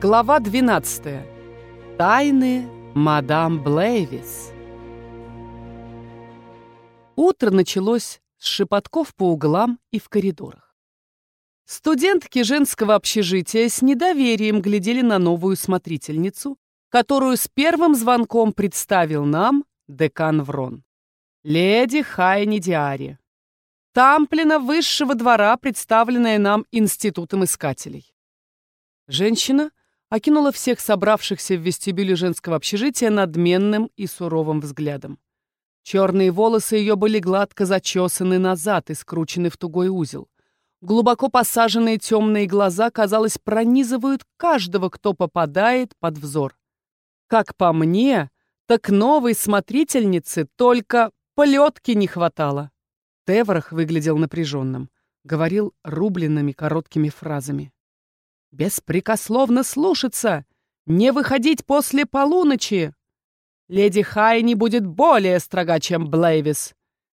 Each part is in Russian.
Глава 12. Тайны мадам Блейвис. Утро началось с шепотков по углам и в коридорах. Студентки женского общежития с недоверием глядели на новую смотрительницу, которую с первым звонком представил нам декан Врон. Леди Хайни Диари. Тамплина высшего двора, представленная нам институтом искателей. Женщина окинула всех собравшихся в вестибюле женского общежития надменным и суровым взглядом. Черные волосы ее были гладко зачесаны назад и скручены в тугой узел. Глубоко посаженные темные глаза, казалось, пронизывают каждого, кто попадает под взор. Как по мне, так новой смотрительнице только плетки не хватало. Теврах выглядел напряженным, говорил рубленными короткими фразами. Беспрекословно слушаться, не выходить после полуночи. Леди Хайни будет более строга, чем Блейвис.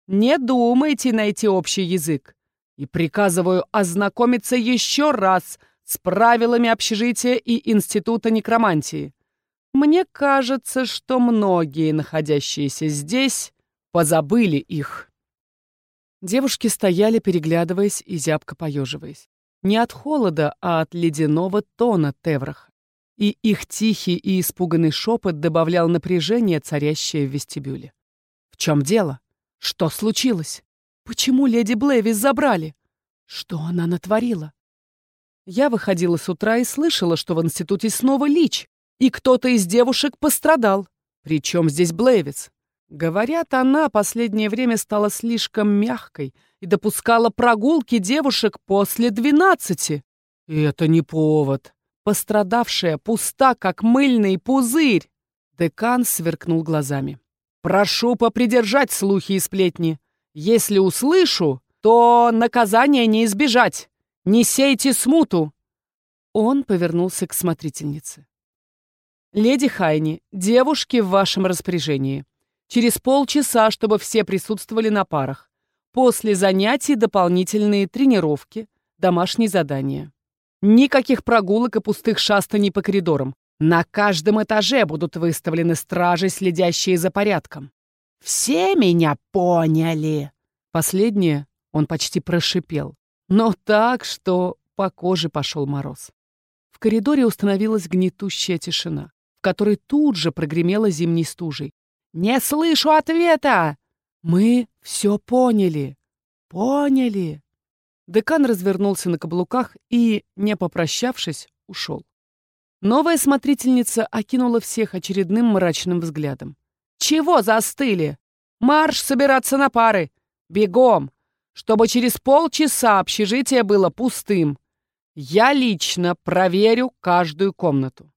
Не думайте найти общий язык. И приказываю ознакомиться еще раз с правилами общежития и Института некромантии. Мне кажется, что многие, находящиеся здесь, позабыли их. Девушки стояли, переглядываясь и зябко поеживаясь. Не от холода, а от ледяного тона Тевраха. И их тихий и испуганный шепот добавлял напряжение, царящее в вестибюле. «В чем дело? Что случилось? Почему леди Блэвис забрали? Что она натворила?» Я выходила с утра и слышала, что в институте снова лич, и кто-то из девушек пострадал. Причем здесь Блэвис? Говорят, она последнее время стала слишком мягкой и допускала прогулки девушек после двенадцати. И это не повод. Пострадавшая пуста, как мыльный пузырь. Декан сверкнул глазами. «Прошу попридержать слухи и сплетни. Если услышу, то наказание не избежать. Не сейте смуту!» Он повернулся к смотрительнице. «Леди Хайни, девушки в вашем распоряжении. Через полчаса, чтобы все присутствовали на парах. После занятий дополнительные тренировки, домашние задания. Никаких прогулок и пустых шастаний по коридорам. На каждом этаже будут выставлены стражи, следящие за порядком. «Все меня поняли!» Последнее он почти прошипел. Но так, что по коже пошел мороз. В коридоре установилась гнетущая тишина, в которой тут же прогремела зимней стужей. «Не слышу ответа!» «Мы все поняли! Поняли!» Декан развернулся на каблуках и, не попрощавшись, ушел. Новая смотрительница окинула всех очередным мрачным взглядом. «Чего застыли? Марш собираться на пары! Бегом! Чтобы через полчаса общежитие было пустым. Я лично проверю каждую комнату».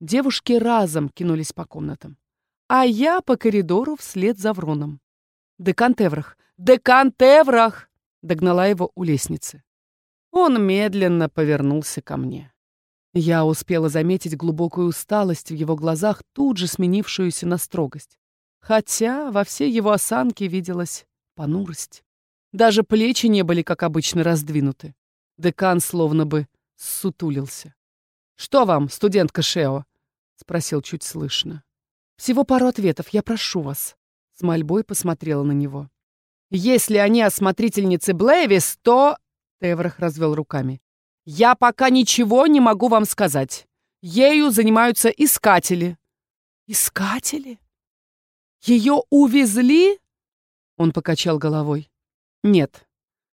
Девушки разом кинулись по комнатам а я по коридору вслед за Вроном. «Декан Теврах! Декан Теврах!» — догнала его у лестницы. Он медленно повернулся ко мне. Я успела заметить глубокую усталость в его глазах, тут же сменившуюся на строгость. Хотя во всей его осанке виделась понурость. Даже плечи не были, как обычно, раздвинуты. Декан словно бы сутулился. «Что вам, студентка Шео?» — спросил чуть слышно. Всего пару ответов, я прошу вас. С мольбой посмотрела на него. Если они осмотрительницы Блэвис, то... Теврах развел руками. Я пока ничего не могу вам сказать. Ею занимаются искатели. Искатели? Ее увезли? Он покачал головой. Нет.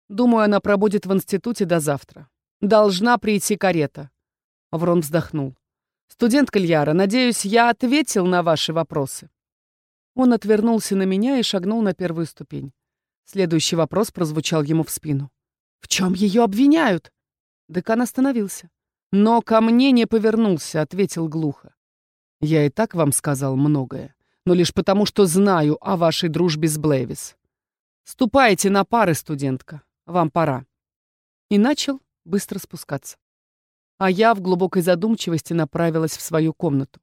Думаю, она пробудет в институте до завтра. Должна прийти карета. Врон вздохнул. «Студент Кальяра, надеюсь, я ответил на ваши вопросы». Он отвернулся на меня и шагнул на первую ступень. Следующий вопрос прозвучал ему в спину. «В чем ее обвиняют?» Декан остановился. «Но ко мне не повернулся», — ответил глухо. «Я и так вам сказал многое, но лишь потому, что знаю о вашей дружбе с Блэвис. Ступайте на пары, студентка. Вам пора». И начал быстро спускаться а я в глубокой задумчивости направилась в свою комнату.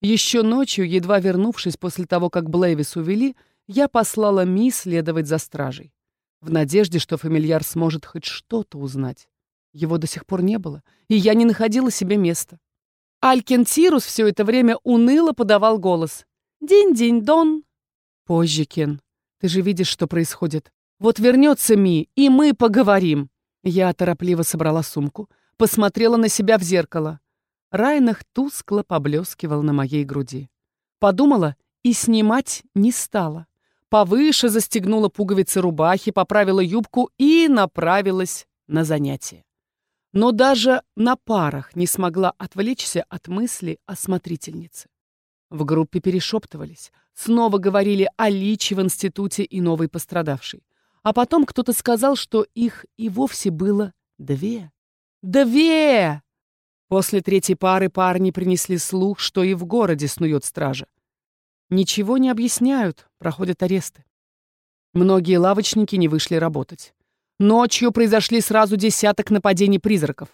Еще ночью, едва вернувшись после того, как Блейвис увели, я послала Ми следовать за стражей. В надежде, что фамильяр сможет хоть что-то узнать. Его до сих пор не было, и я не находила себе места. Алькентирус все это время уныло подавал голос. «Динь-динь-дон». «Позже, Кен. Ты же видишь, что происходит. Вот вернется Ми, и мы поговорим». Я торопливо собрала сумку, посмотрела на себя в зеркало. Райнах тускло поблескивал на моей груди. Подумала и снимать не стала. Повыше застегнула пуговицы рубахи, поправила юбку и направилась на занятие. Но даже на парах не смогла отвлечься от мысли о смотрительнице. В группе перешептывались, снова говорили о Личе в институте и новой пострадавшей. А потом кто-то сказал, что их и вовсе было две. Две! После третьей пары парни принесли слух, что и в городе снует стража. Ничего не объясняют, проходят аресты. Многие лавочники не вышли работать. Ночью произошли сразу десяток нападений призраков.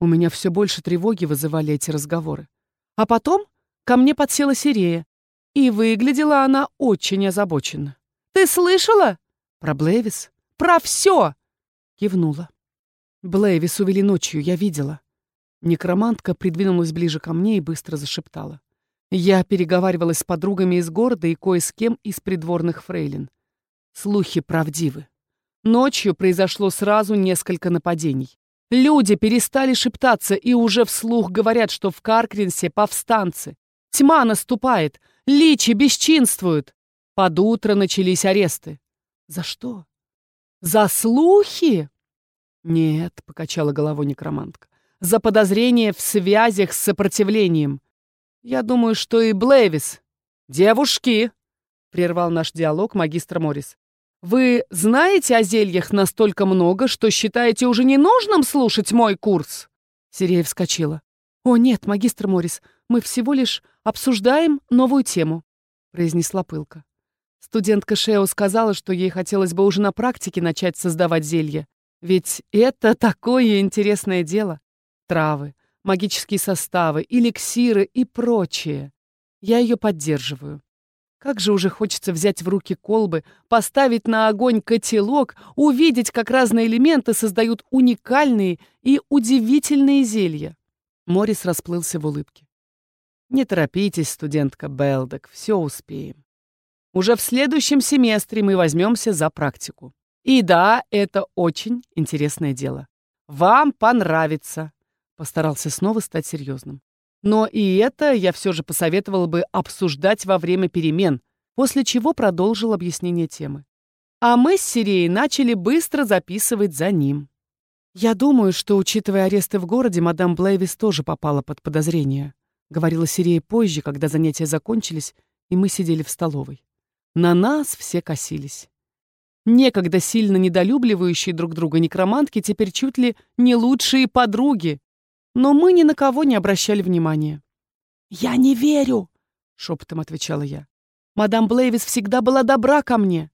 У меня все больше тревоги вызывали эти разговоры. А потом ко мне подсела Сирея, и выглядела она очень озабоченно. «Ты слышала?» «Про Блэвис?» «Про все!» Кивнула. Блэвис увели ночью, я видела. Некромантка придвинулась ближе ко мне и быстро зашептала. Я переговаривалась с подругами из города и кое с кем из придворных фрейлин. Слухи правдивы. Ночью произошло сразу несколько нападений. Люди перестали шептаться и уже вслух говорят, что в Каркринсе повстанцы. Тьма наступает, личи бесчинствуют. Под утро начались аресты. За что? За слухи? Нет, покачала головой некромантка. За подозрение в связях с сопротивлением. Я думаю, что и Блэвис. Девушки, прервал наш диалог магистр Моррис. Вы знаете о зельях настолько много, что считаете уже не нужным слушать мой курс?» Сирея вскочила. «О, нет, магистр Моррис, мы всего лишь обсуждаем новую тему», произнесла пылка. Студентка Шео сказала, что ей хотелось бы уже на практике начать создавать зелья. Ведь это такое интересное дело. Травы, магические составы, эликсиры и прочее. Я ее поддерживаю. Как же уже хочется взять в руки колбы, поставить на огонь котелок, увидеть, как разные элементы создают уникальные и удивительные зелья. Морис расплылся в улыбке. Не торопитесь, студентка Белдек, все успеем. Уже в следующем семестре мы возьмемся за практику. И да, это очень интересное дело. Вам понравится. Постарался снова стать серьезным. Но и это я все же посоветовал бы обсуждать во время перемен, после чего продолжил объяснение темы. А мы с Сирией начали быстро записывать за ним. «Я думаю, что, учитывая аресты в городе, мадам Блейвис тоже попала под подозрение», говорила Сирия позже, когда занятия закончились, и мы сидели в столовой. На нас все косились. Некогда сильно недолюбливающие друг друга некромантки теперь чуть ли не лучшие подруги, но мы ни на кого не обращали внимания. «Я не верю!» — шепотом отвечала я. «Мадам Блейвис всегда была добра ко мне!»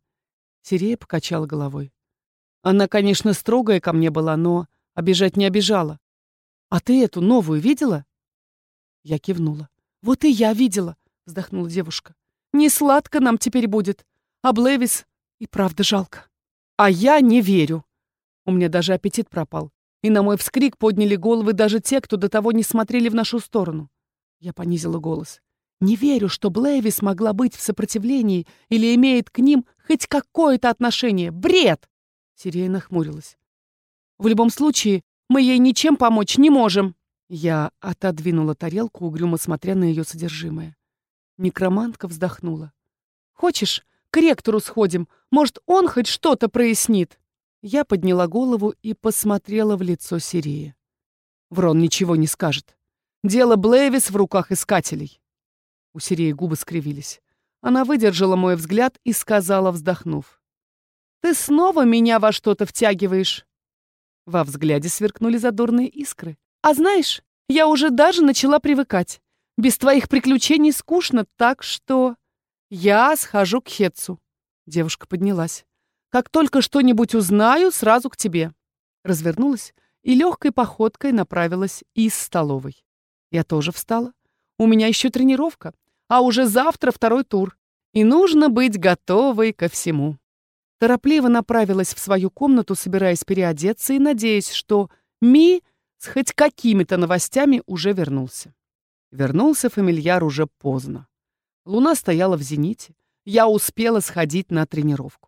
Сирея покачала головой. Она, конечно, строгая ко мне была, но обижать не обижала. «А ты эту новую видела?» Я кивнула. «Вот и я видела!» — вздохнула девушка. «Не сладко нам теперь будет, а Блейвис и правда жалко. А я не верю!» У меня даже аппетит пропал и на мой вскрик подняли головы даже те, кто до того не смотрели в нашу сторону. Я понизила голос. Не верю, что Блэви смогла быть в сопротивлении или имеет к ним хоть какое-то отношение. Бред! Сирия нахмурилась. В любом случае, мы ей ничем помочь не можем. Я отодвинула тарелку, угрюмо смотря на ее содержимое. Некромантка вздохнула. «Хочешь, к ректору сходим? Может, он хоть что-то прояснит?» Я подняла голову и посмотрела в лицо Сирии. Врон ничего не скажет. Дело Блэвис в руках искателей. У Сирии губы скривились. Она выдержала мой взгляд и сказала, вздохнув. «Ты снова меня во что-то втягиваешь?» Во взгляде сверкнули задорные искры. «А знаешь, я уже даже начала привыкать. Без твоих приключений скучно, так что...» «Я схожу к Хетцу». Девушка поднялась. Как только что-нибудь узнаю, сразу к тебе». Развернулась и легкой походкой направилась из столовой. Я тоже встала. У меня еще тренировка, а уже завтра второй тур. И нужно быть готовой ко всему. Торопливо направилась в свою комнату, собираясь переодеться и надеясь, что Ми с хоть какими-то новостями уже вернулся. Вернулся фамильяр уже поздно. Луна стояла в зените. Я успела сходить на тренировку.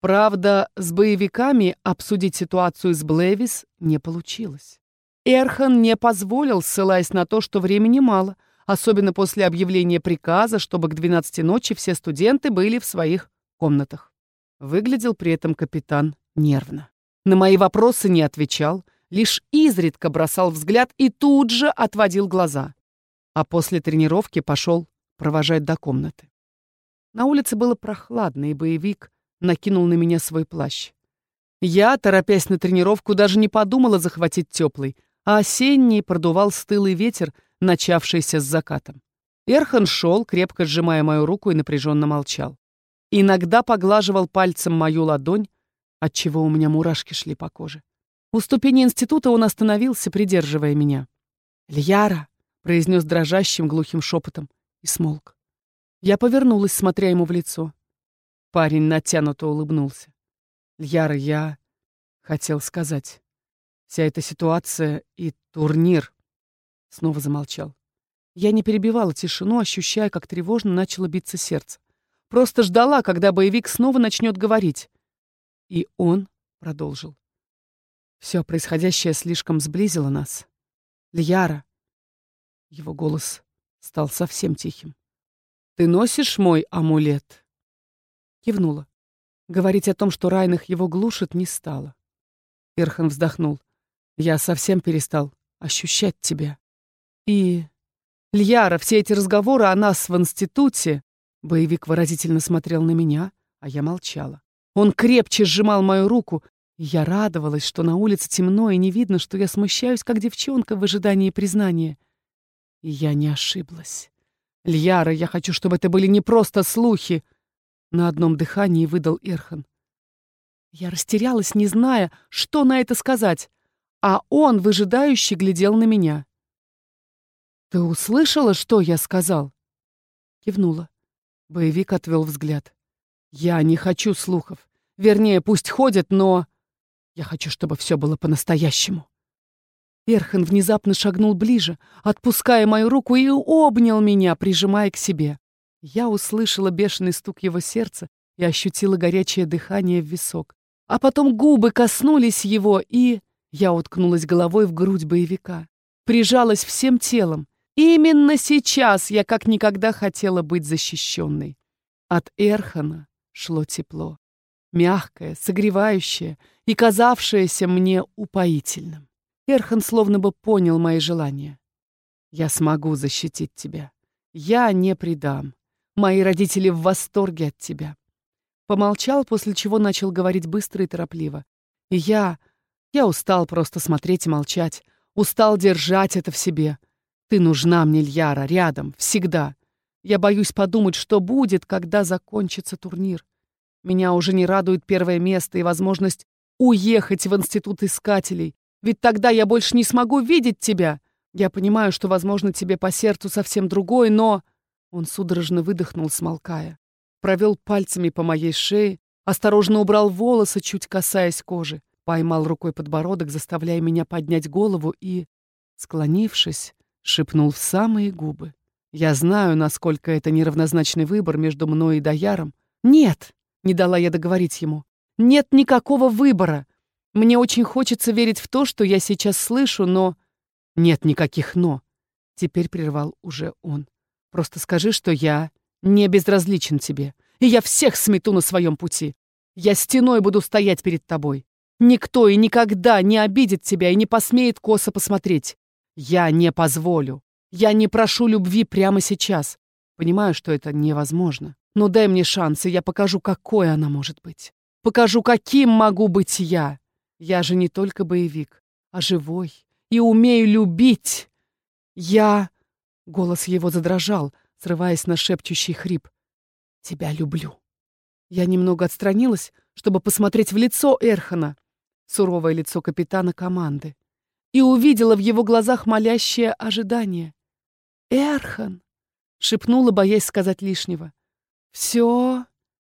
Правда, с боевиками обсудить ситуацию с Блэвис не получилось. Эрхан не позволил, ссылаясь на то, что времени мало, особенно после объявления приказа, чтобы к 12 ночи все студенты были в своих комнатах. Выглядел при этом капитан нервно. На мои вопросы не отвечал, лишь изредка бросал взгляд и тут же отводил глаза. А после тренировки пошел провожать до комнаты. На улице было прохладно, и боевик накинул на меня свой плащ. Я, торопясь на тренировку, даже не подумала захватить теплый, а осенний продувал стылый ветер, начавшийся с закатом. Эрхан шел, крепко сжимая мою руку и напряженно молчал. Иногда поглаживал пальцем мою ладонь, отчего у меня мурашки шли по коже. У ступени института он остановился, придерживая меня. «Льяра!» — произнес дрожащим глухим шепотом и смолк. Я повернулась, смотря ему в лицо. Парень натянуто улыбнулся. «Льяра, я хотел сказать. Вся эта ситуация и турнир...» Снова замолчал. Я не перебивала тишину, ощущая, как тревожно начало биться сердце. Просто ждала, когда боевик снова начнет говорить. И он продолжил. Все происходящее слишком сблизило нас. Льяра. Его голос стал совсем тихим. «Ты носишь мой амулет?» Кивнула. Говорить о том, что Райнах его глушит, не стало. Ирхан вздохнул. «Я совсем перестал ощущать тебя. И... Льяра, все эти разговоры о нас в институте...» Боевик выразительно смотрел на меня, а я молчала. Он крепче сжимал мою руку, и я радовалась, что на улице темно и не видно, что я смущаюсь, как девчонка в ожидании признания. И я не ошиблась. «Льяра, я хочу, чтобы это были не просто слухи!» На одном дыхании выдал Ирхан. Я растерялась, не зная, что на это сказать, а он, выжидающе, глядел на меня. «Ты услышала, что я сказал?» Кивнула. Боевик отвел взгляд. Я не хочу слухов. Вернее, пусть ходят, но... Я хочу, чтобы все было по-настоящему. Эрхан внезапно шагнул ближе, отпуская мою руку и обнял меня, прижимая к себе. Я услышала бешеный стук его сердца и ощутила горячее дыхание в висок. А потом губы коснулись его, и... Я уткнулась головой в грудь боевика. Прижалась всем телом. Именно сейчас я как никогда хотела быть защищенной. От Эрхана шло тепло, мягкое, согревающее и казавшееся мне упоительным. Эрхан словно бы понял мои желания. «Я смогу защитить тебя. Я не предам. Мои родители в восторге от тебя». Помолчал, после чего начал говорить быстро и торопливо. И я... Я устал просто смотреть и молчать. Устал держать это в себе. Ты нужна мне, Льяра, рядом, всегда. Я боюсь подумать, что будет, когда закончится турнир. Меня уже не радует первое место и возможность уехать в институт искателей. Ведь тогда я больше не смогу видеть тебя. Я понимаю, что, возможно, тебе по сердцу совсем другой, но...» Он судорожно выдохнул, смолкая. Провел пальцами по моей шее, осторожно убрал волосы, чуть касаясь кожи, поймал рукой подбородок, заставляя меня поднять голову и, склонившись, шепнул в самые губы. «Я знаю, насколько это неравнозначный выбор между мной и Даяром. Нет!» Не дала я договорить ему. Нет никакого выбора. Мне очень хочется верить в то, что я сейчас слышу, но... Нет никаких «но». Теперь прервал уже он. Просто скажи, что я не безразличен тебе, и я всех смету на своем пути. Я стеной буду стоять перед тобой. Никто и никогда не обидит тебя и не посмеет косо посмотреть. Я не позволю. Я не прошу любви прямо сейчас. Понимаю, что это невозможно. Но дай мне шанс, и я покажу, какой она может быть. Покажу, каким могу быть я. Я же не только боевик, а живой. И умею любить. Я... Голос его задрожал, срываясь на шепчущий хрип. Тебя люблю. Я немного отстранилась, чтобы посмотреть в лицо Эрхана, суровое лицо капитана команды, и увидела в его глазах молящее ожидание. «Эрхан!» — шепнула, боясь сказать лишнего. Все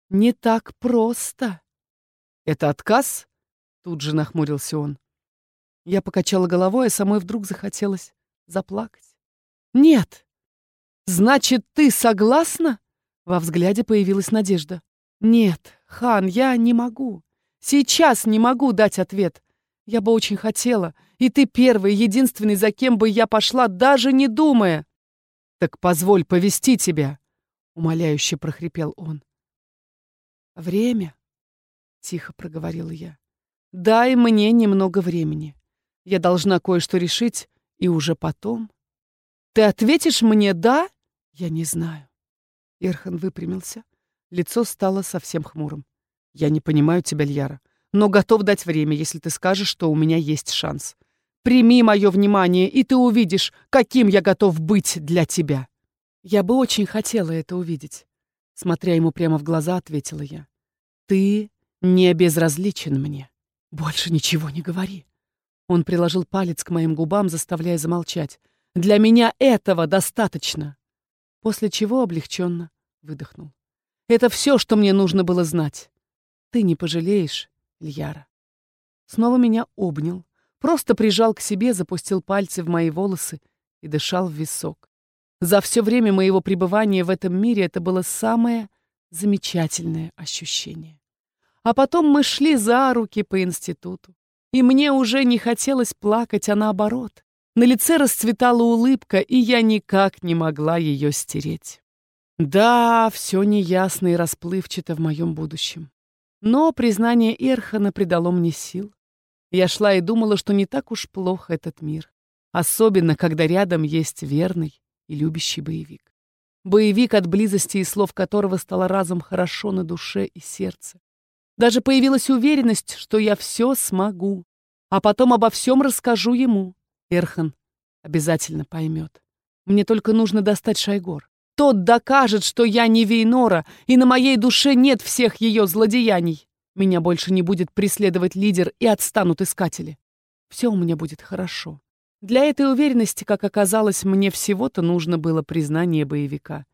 не так просто. Это отказ? Тут же нахмурился он. Я покачала головой, а самой вдруг захотелось заплакать. «Нет». «Значит, ты согласна?» Во взгляде появилась надежда. «Нет, хан, я не могу. Сейчас не могу дать ответ. Я бы очень хотела, и ты первый, единственный, за кем бы я пошла, даже не думая». «Так позволь повести тебя», — умоляюще прохрипел он. «Время?» — тихо проговорила я. «Дай мне немного времени. Я должна кое-что решить, и уже потом...» «Ты ответишь мне «да»?» «Я не знаю». Ирхан выпрямился. Лицо стало совсем хмурым. «Я не понимаю тебя, Льяра, но готов дать время, если ты скажешь, что у меня есть шанс. Прими мое внимание, и ты увидишь, каким я готов быть для тебя». Я бы очень хотела это увидеть. Смотря ему прямо в глаза, ответила я. «Ты не безразличен мне. Больше ничего не говори». Он приложил палец к моим губам, заставляя замолчать. «Для меня этого достаточно!» После чего облегченно выдохнул. «Это все, что мне нужно было знать. Ты не пожалеешь, Льяра». Снова меня обнял, просто прижал к себе, запустил пальцы в мои волосы и дышал в висок. За все время моего пребывания в этом мире это было самое замечательное ощущение. А потом мы шли за руки по институту. И мне уже не хотелось плакать, а наоборот. На лице расцветала улыбка, и я никак не могла ее стереть. Да, все неясно и расплывчато в моем будущем. Но признание Эрхана придало мне сил. Я шла и думала, что не так уж плохо этот мир. Особенно, когда рядом есть верный, и любящий боевик. Боевик, от близости и слов которого стало разом хорошо на душе и сердце. Даже появилась уверенность, что я все смогу, а потом обо всем расскажу ему. Эрхан обязательно поймет. Мне только нужно достать Шайгор. Тот докажет, что я не Вейнора, и на моей душе нет всех ее злодеяний. Меня больше не будет преследовать лидер, и отстанут искатели. Все у меня будет хорошо. Для этой уверенности, как оказалось, мне всего-то нужно было признание боевика.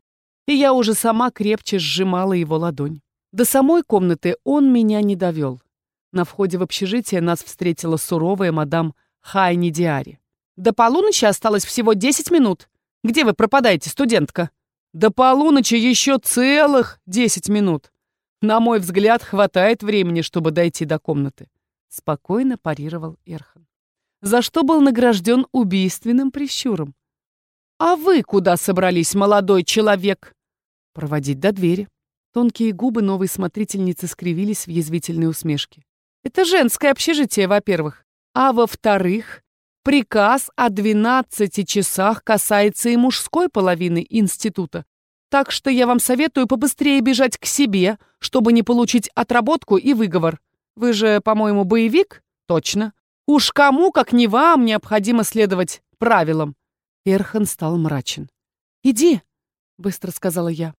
И я уже сама крепче сжимала его ладонь. До самой комнаты он меня не довел. На входе в общежитие нас встретила суровая мадам Хайни Диари. «До полуночи осталось всего 10 минут. Где вы пропадаете, студентка?» «До полуночи еще целых 10 минут. На мой взгляд, хватает времени, чтобы дойти до комнаты», — спокойно парировал Эрхан за что был награжден убийственным прищуром. «А вы куда собрались, молодой человек?» «Проводить до двери». Тонкие губы новой смотрительницы скривились в язвительной усмешке. «Это женское общежитие, во-первых. А во-вторых, приказ о 12 часах касается и мужской половины института. Так что я вам советую побыстрее бежать к себе, чтобы не получить отработку и выговор. Вы же, по-моему, боевик? Точно. Уж кому, как не вам, необходимо следовать правилам. Эрхан стал мрачен. «Иди», — быстро сказала я.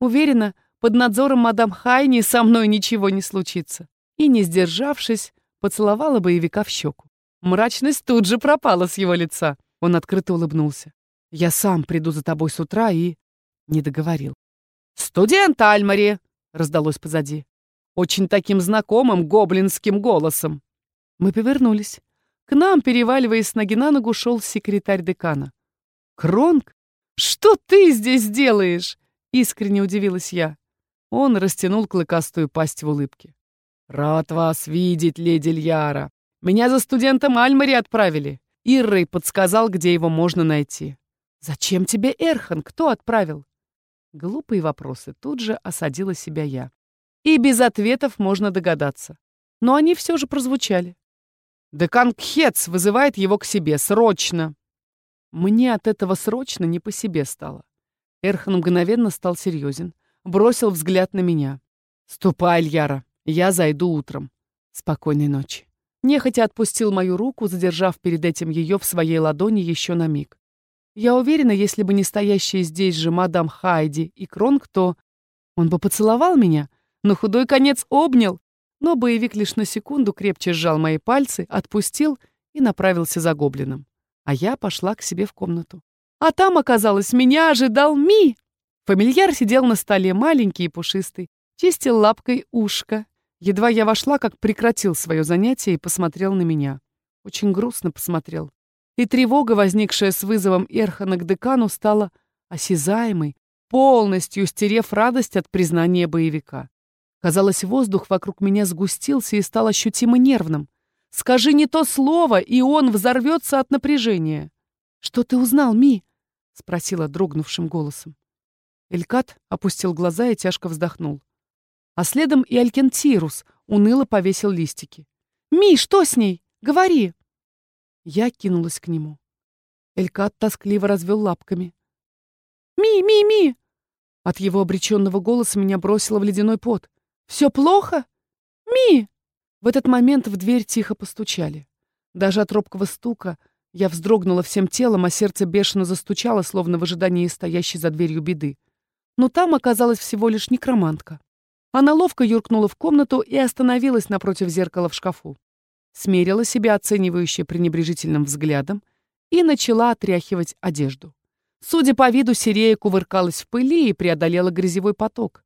Уверена, под надзором мадам Хайни со мной ничего не случится. И, не сдержавшись, поцеловала боевика в щеку. Мрачность тут же пропала с его лица. Он открыто улыбнулся. «Я сам приду за тобой с утра и...» Не договорил. «Студент Альмари!» — раздалось позади. Очень таким знакомым гоблинским голосом. Мы повернулись. К нам, переваливаясь с ноги на ногу, шел секретарь декана. «Кронг? Что ты здесь делаешь?» — искренне удивилась я. Он растянул клыкастую пасть в улыбке. «Рад вас видеть, леди Льяра. Меня за студентом Альмари отправили. Иррой подсказал, где его можно найти». «Зачем тебе Эрхан? Кто отправил?» Глупые вопросы тут же осадила себя я. И без ответов можно догадаться. Но они все же прозвучали. Декан Кхец вызывает его к себе. Срочно!» Мне от этого срочно не по себе стало. Эрхан мгновенно стал серьезен, бросил взгляд на меня. «Ступай, Альяра, я зайду утром. Спокойной ночи». Нехотя отпустил мою руку, задержав перед этим ее в своей ладони еще на миг. Я уверена, если бы не стоящие здесь же мадам Хайди и Кронг, то он бы поцеловал меня, но худой конец обнял но боевик лишь на секунду крепче сжал мои пальцы, отпустил и направился за гоблином. А я пошла к себе в комнату. А там, оказалось, меня ожидал Ми. Фамильяр сидел на столе, маленький и пушистый, чистил лапкой ушко. Едва я вошла, как прекратил свое занятие и посмотрел на меня. Очень грустно посмотрел. и тревога, возникшая с вызовом Эрхана к декану, стала осязаемой, полностью стерев радость от признания боевика. Казалось, воздух вокруг меня сгустился и стал ощутимо нервным. Скажи не то слово, и он взорвется от напряжения. «Что ты узнал, Ми?» — спросила дрогнувшим голосом. Элькат опустил глаза и тяжко вздохнул. А следом и Алькентирус уныло повесил листики. «Ми, что с ней? Говори!» Я кинулась к нему. Элькат тоскливо развел лапками. «Ми, ми, ми!» От его обреченного голоса меня бросило в ледяной пот. «Все плохо? Ми!» В этот момент в дверь тихо постучали. Даже от робкого стука я вздрогнула всем телом, а сердце бешено застучало, словно в ожидании стоящей за дверью беды. Но там оказалась всего лишь некромантка. Она ловко юркнула в комнату и остановилась напротив зеркала в шкафу. Смерила себя оценивающе пренебрежительным взглядом и начала отряхивать одежду. Судя по виду, Сирея кувыркалась в пыли и преодолела грязевой поток.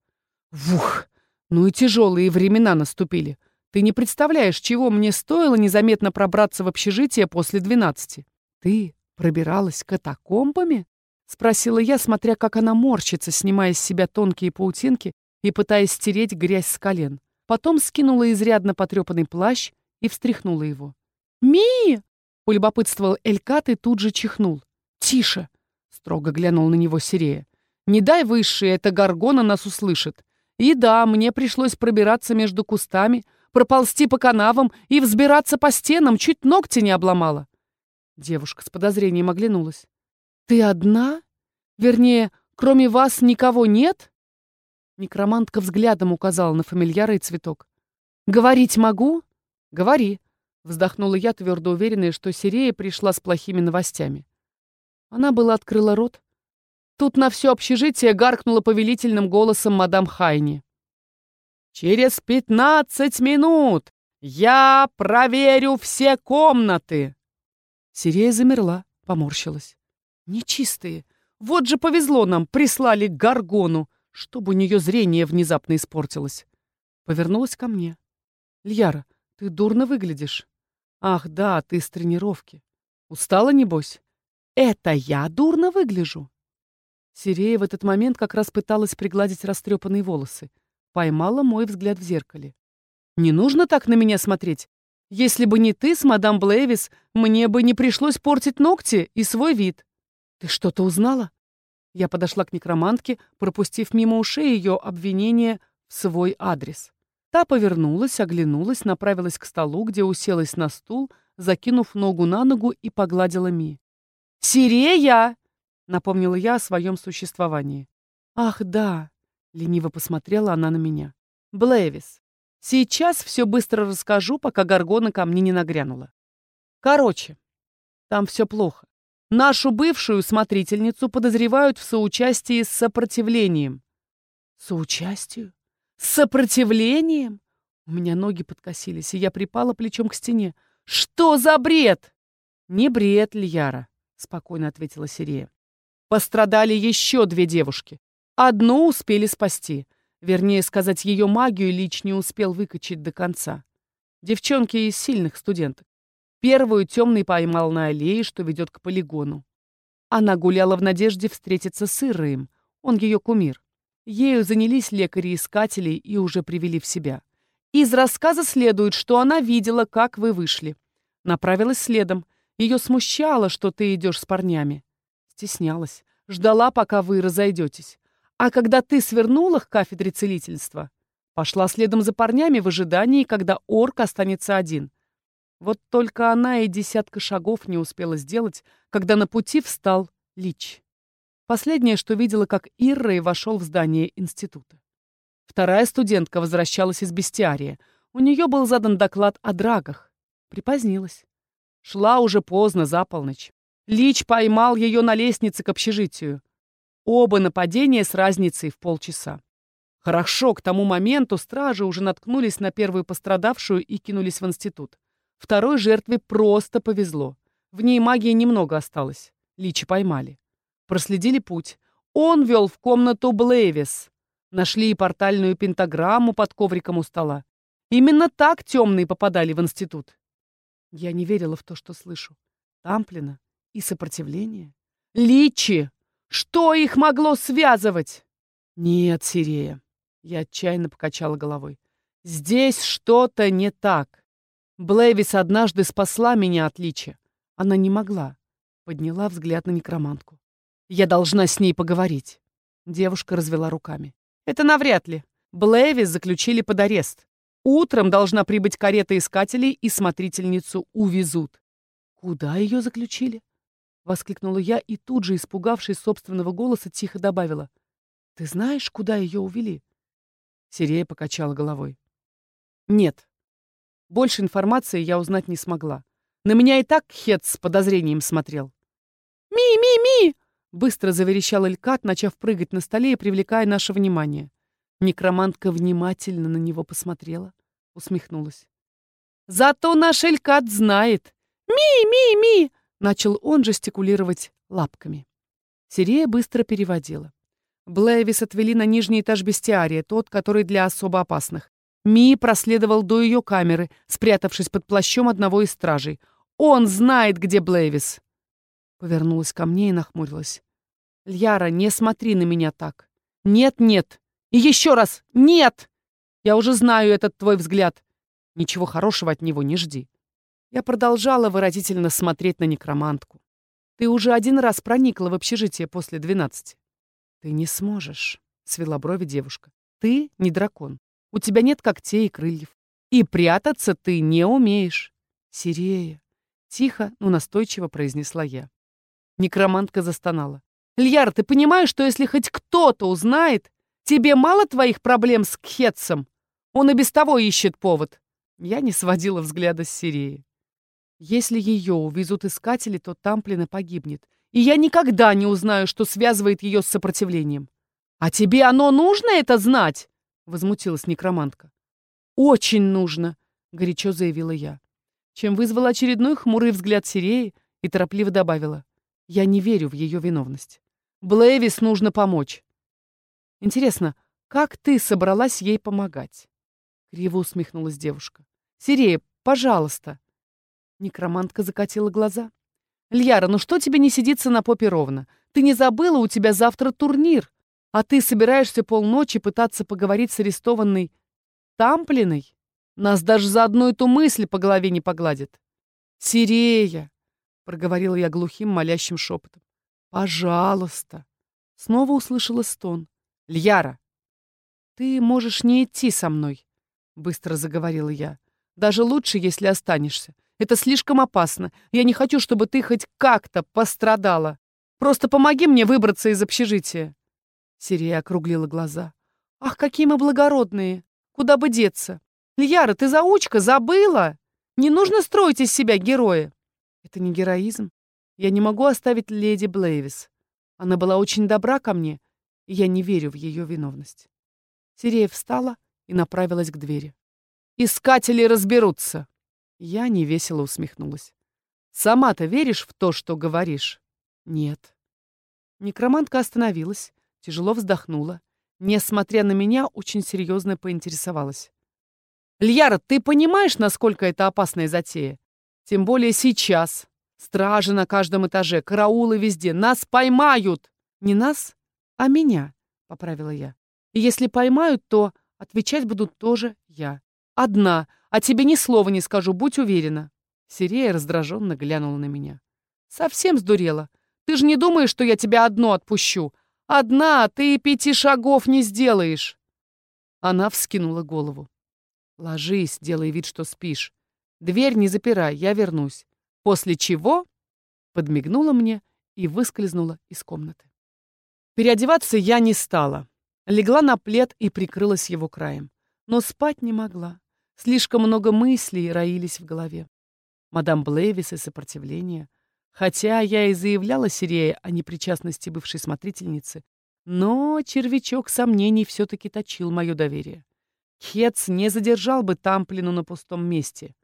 Вух! Ну и тяжелые времена наступили. Ты не представляешь, чего мне стоило незаметно пробраться в общежитие после двенадцати. Ты пробиралась катакомбами? Спросила я, смотря, как она морщится, снимая с себя тонкие паутинки и пытаясь стереть грязь с колен. Потом скинула изрядно потрепанный плащ и встряхнула его. «Ми!» — полюбопытствовал Элькат и тут же чихнул. «Тише!» — строго глянул на него Сирея. «Не дай высшие, эта горгона нас услышит. И да, мне пришлось пробираться между кустами, проползти по канавам и взбираться по стенам, чуть ногти не обломала». Девушка с подозрением оглянулась. «Ты одна? Вернее, кроме вас никого нет?» Некромантка взглядом указала на фамильяра и цветок. «Говорить могу?» «Говори», — вздохнула я, твердо уверенная, что Сирея пришла с плохими новостями. Она была открыла рот. Тут на все общежитие гаркнула повелительным голосом мадам Хайни. «Через пятнадцать минут я проверю все комнаты!» Сирея замерла, поморщилась. «Нечистые! Вот же повезло нам, прислали Гаргону, чтобы у нее зрение внезапно испортилось!» Повернулась ко мне. «Льяра, ты дурно выглядишь. Ах, да, ты с тренировки. Устала, небось? Это я дурно выгляжу?» Сирея в этот момент как раз пыталась пригладить растрепанные волосы. Поймала мой взгляд в зеркале. «Не нужно так на меня смотреть. Если бы не ты с мадам Блэвис, мне бы не пришлось портить ногти и свой вид. Ты что-то узнала?» Я подошла к некромантке, пропустив мимо ушей ее обвинение в свой адрес. Та повернулась, оглянулась, направилась к столу, где уселась на стул, закинув ногу на ногу и погладила Ми. «Сирея!» — напомнила я о своем существовании. «Ах, да!» Лениво посмотрела она на меня. Блэвис. Сейчас все быстро расскажу, пока Гаргона ко мне не нагрянула. Короче, там все плохо. Нашу бывшую смотрительницу подозревают в соучастии с сопротивлением. Соучастию? С сопротивлением? У меня ноги подкосились, и я припала плечом к стене. Что за бред? Не бред, Льяра, спокойно ответила Сирия. Пострадали еще две девушки. Одну успели спасти. Вернее сказать, ее магию Лич не успел выкачать до конца. Девчонки из сильных студенток. Первую темный поймал на аллее, что ведет к полигону. Она гуляла в надежде встретиться с Ирроем. Он ее кумир. Ею занялись лекари-искатели и уже привели в себя. Из рассказа следует, что она видела, как вы вышли. Направилась следом. Ее смущало, что ты идешь с парнями. Стеснялась. Ждала, пока вы разойдетесь. А когда ты свернула к кафедре целительства, пошла следом за парнями в ожидании, когда орк останется один. Вот только она и десятка шагов не успела сделать, когда на пути встал Лич. Последнее, что видела, как Иррей вошел в здание института. Вторая студентка возвращалась из бестиария. У нее был задан доклад о драгах. Припозднилась. Шла уже поздно, за полночь. Лич поймал ее на лестнице к общежитию. Оба нападения с разницей в полчаса. Хорошо, к тому моменту стражи уже наткнулись на первую пострадавшую и кинулись в институт. Второй жертве просто повезло. В ней магии немного осталось. Личи поймали. Проследили путь. Он вел в комнату Блейвис. Нашли и портальную пентаграмму под ковриком у стола. Именно так темные попадали в институт. Я не верила в то, что слышу. Тамплина и сопротивление? Личи! Что их могло связывать? Нет, Сирея. Я отчаянно покачала головой. Здесь что-то не так. Блэвис однажды спасла меня от Личи. Она не могла. Подняла взгляд на некромантку. Я должна с ней поговорить. Девушка развела руками. Это навряд ли. Блэвис заключили под арест. Утром должна прибыть карета искателей, и смотрительницу увезут. Куда ее заключили? Воскликнула я и тут же, испугавшись собственного голоса, тихо добавила. Ты знаешь, куда ее увели? Сирея покачала головой. Нет. Больше информации я узнать не смогла. На меня и так Хет с подозрением смотрел. «Ми-ми-ми!» — быстро заверещал Элькат, начав прыгать на столе и привлекая наше внимание. Некромантка внимательно на него посмотрела, усмехнулась. «Зато наш Элькат знает! Ми-ми-ми!» — начал он жестикулировать лапками. Сирея быстро переводила. Блэвис отвели на нижний этаж бестиария, тот, который для особо опасных. Ми проследовал до ее камеры, спрятавшись под плащом одного из стражей. «Он знает, где Блэвис!» Повернулась ко мне и нахмурилась. «Льяра, не смотри на меня так. Нет-нет. И еще раз нет! Я уже знаю этот твой взгляд. Ничего хорошего от него не жди». Я продолжала выразительно смотреть на некромантку. «Ты уже один раз проникла в общежитие после двенадцати». «Ты не сможешь», — свела брови девушка. «Ты не дракон. У тебя нет когтей и крыльев. И прятаться ты не умеешь. Сирея. Тихо, но настойчиво произнесла я. Некромантка застонала. Льяр, ты понимаешь, что если хоть кто-то узнает, тебе мало твоих проблем с Кхетсом? Он и без того ищет повод. Я не сводила взгляда с Сиреи. Если ее увезут искатели, то Тамплина погибнет. И я никогда не узнаю, что связывает ее с сопротивлением. А тебе оно нужно это знать? Возмутилась некромантка. «Очень нужно!» — горячо заявила я. Чем вызвала очередной хмурый взгляд Сиреи и торопливо добавила. «Я не верю в ее виновность. Блэвис нужно помочь». «Интересно, как ты собралась ей помогать?» Криво усмехнулась девушка. «Сирея, пожалуйста!» Некромантка закатила глаза. «Льяра, ну что тебе не сидится на попе ровно? Ты не забыла, у тебя завтра турнир. А ты собираешься полночи пытаться поговорить с арестованной Тамплиной? Нас даже за одну эту мысль по голове не погладит. Сирея, проговорила я глухим, молящим шепотом. Пожалуйста. Снова услышала стон. Льяра, ты можешь не идти со мной, быстро заговорила я. Даже лучше, если останешься. Это слишком опасно. Я не хочу, чтобы ты хоть как-то пострадала. Просто помоги мне выбраться из общежития. Сирия округлила глаза. «Ах, какие мы благородные! Куда бы деться? Льяра, ты заучка, забыла? Не нужно строить из себя героя!» «Это не героизм. Я не могу оставить леди Блейвис. Она была очень добра ко мне, и я не верю в ее виновность». Сирия встала и направилась к двери. «Искатели разберутся!» Я невесело усмехнулась. «Сама-то веришь в то, что говоришь?» «Нет». Некромантка остановилась, Тяжело вздохнула. Несмотря на меня, очень серьезно поинтересовалась. «Льяра, ты понимаешь, насколько это опасная затея? Тем более сейчас. Стражи на каждом этаже, караулы везде. Нас поймают!» «Не нас, а меня», — поправила я. «И если поймают, то отвечать будут тоже я. Одна, а тебе ни слова не скажу, будь уверена». Сирея раздраженно глянула на меня. «Совсем сдурела. Ты же не думаешь, что я тебя одно отпущу? Одна ты пяти шагов не сделаешь. Она вскинула голову. Ложись, делай вид, что спишь. Дверь не запирай, я вернусь. После чего подмигнула мне и выскользнула из комнаты. Переодеваться я не стала. Легла на плед и прикрылась его краем. Но спать не могла. Слишком много мыслей роились в голове. Мадам Блейвис и сопротивление — Хотя я и заявляла Сирее о непричастности бывшей смотрительницы, но червячок сомнений все-таки точил мое доверие. Хец не задержал бы Тамплину на пустом месте.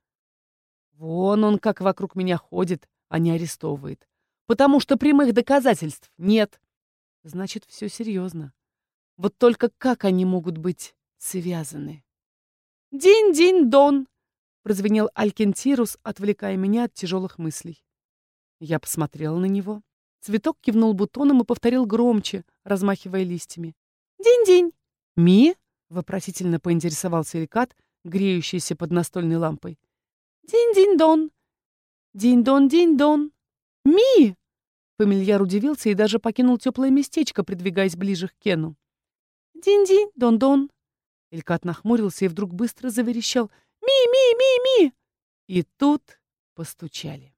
Вон он как вокруг меня ходит, а не арестовывает. Потому что прямых доказательств нет. Значит, все серьезно. Вот только как они могут быть связаны? «Динь-динь-дон!» — прозвенел Алькентирус, отвлекая меня от тяжелых мыслей. Я посмотрела на него. Цветок кивнул бутоном и повторил громче, размахивая листьями. «День-день!» «Ми?» — вопросительно поинтересовался Элькат, греющийся под настольной лампой. «Динь-динь-дон! Динь-дон-динь-дон! Ми!» Фамильяр удивился и даже покинул теплое местечко, придвигаясь ближе к Кену. «Динь-динь, дон-дон!» Элькат нахмурился и вдруг быстро заверещал. «Ми-ми-ми-ми!» И тут постучали.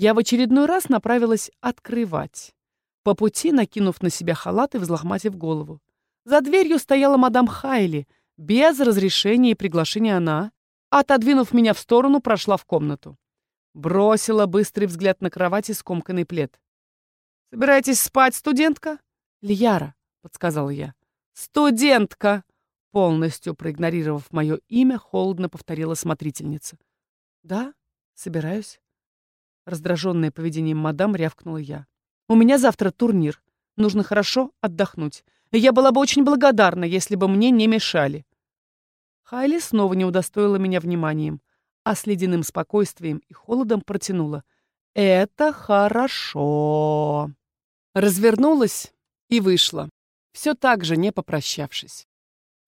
Я в очередной раз направилась открывать, по пути накинув на себя халат и взлохматив голову. За дверью стояла мадам Хайли. Без разрешения и приглашения она, отодвинув меня в сторону, прошла в комнату. Бросила быстрый взгляд на кровать и скомканный плед. «Собираетесь спать, студентка?» «Лияра», — подсказала я. «Студентка!» Полностью проигнорировав мое имя, холодно повторила смотрительница. «Да, собираюсь». Раздраженная поведением мадам рявкнула я. «У меня завтра турнир. Нужно хорошо отдохнуть. Я была бы очень благодарна, если бы мне не мешали». Хайли снова не удостоила меня вниманием, а с ледяным спокойствием и холодом протянула. «Это хорошо». Развернулась и вышла, все так же не попрощавшись.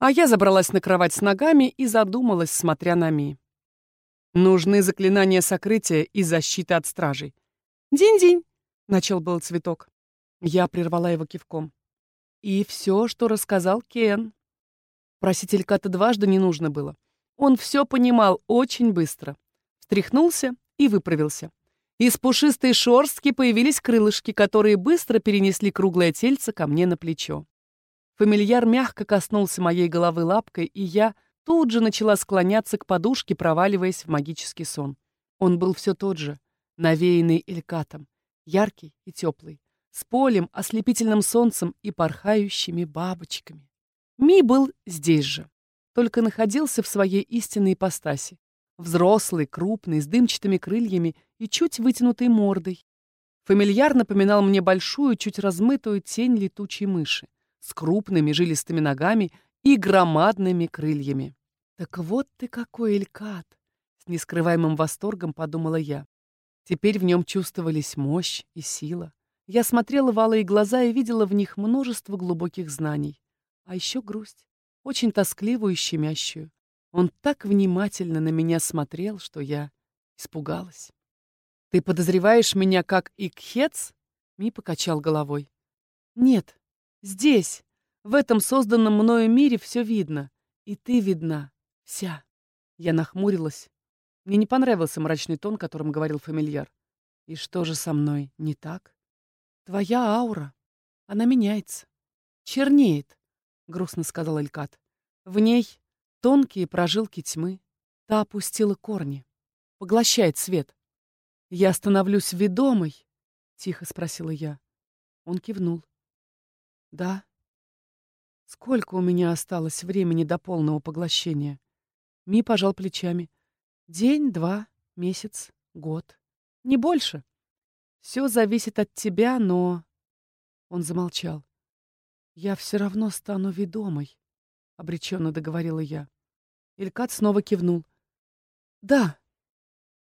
А я забралась на кровать с ногами и задумалась, смотря на Ми. Нужны заклинания сокрытия и защиты от стражей. «Динь-динь!» — начал был цветок. Я прервала его кивком. И все, что рассказал Кен. Проситель Ката дважды не нужно было. Он все понимал очень быстро. Встряхнулся и выправился. Из пушистой шорстки появились крылышки, которые быстро перенесли круглое тельце ко мне на плечо. Фамильяр мягко коснулся моей головы лапкой, и я тут же начала склоняться к подушке, проваливаясь в магический сон. Он был все тот же, навеянный элькатом, яркий и теплый, с полем, ослепительным солнцем и порхающими бабочками. Ми был здесь же, только находился в своей истинной ипостаси. Взрослый, крупный, с дымчатыми крыльями и чуть вытянутой мордой. Фамильяр напоминал мне большую, чуть размытую тень летучей мыши с крупными жилистыми ногами и громадными крыльями. «Так вот ты какой, Элькат!» С нескрываемым восторгом подумала я. Теперь в нем чувствовались мощь и сила. Я смотрела в алые глаза и видела в них множество глубоких знаний. А еще грусть, очень тоскливую и щемящую. Он так внимательно на меня смотрел, что я испугалась. «Ты подозреваешь меня как Икхец?» Ми покачал головой. «Нет, Здесь, в этом созданном мною мире, все видно. И ты видна. Вся. Я нахмурилась. Мне не понравился мрачный тон, которым говорил фамильяр. И что же со мной не так? Твоя аура. Она меняется. Чернеет, грустно сказал Элькат. В ней тонкие прожилки тьмы. Та опустила корни. Поглощает свет. Я становлюсь ведомой? Тихо спросила я. Он кивнул. Да. Сколько у меня осталось времени до полного поглощения? Ми пожал плечами. День, два, месяц, год. Не больше. Все зависит от тебя, но... Он замолчал. Я все равно стану ведомой, обреченно договорила я. Илькат снова кивнул. Да,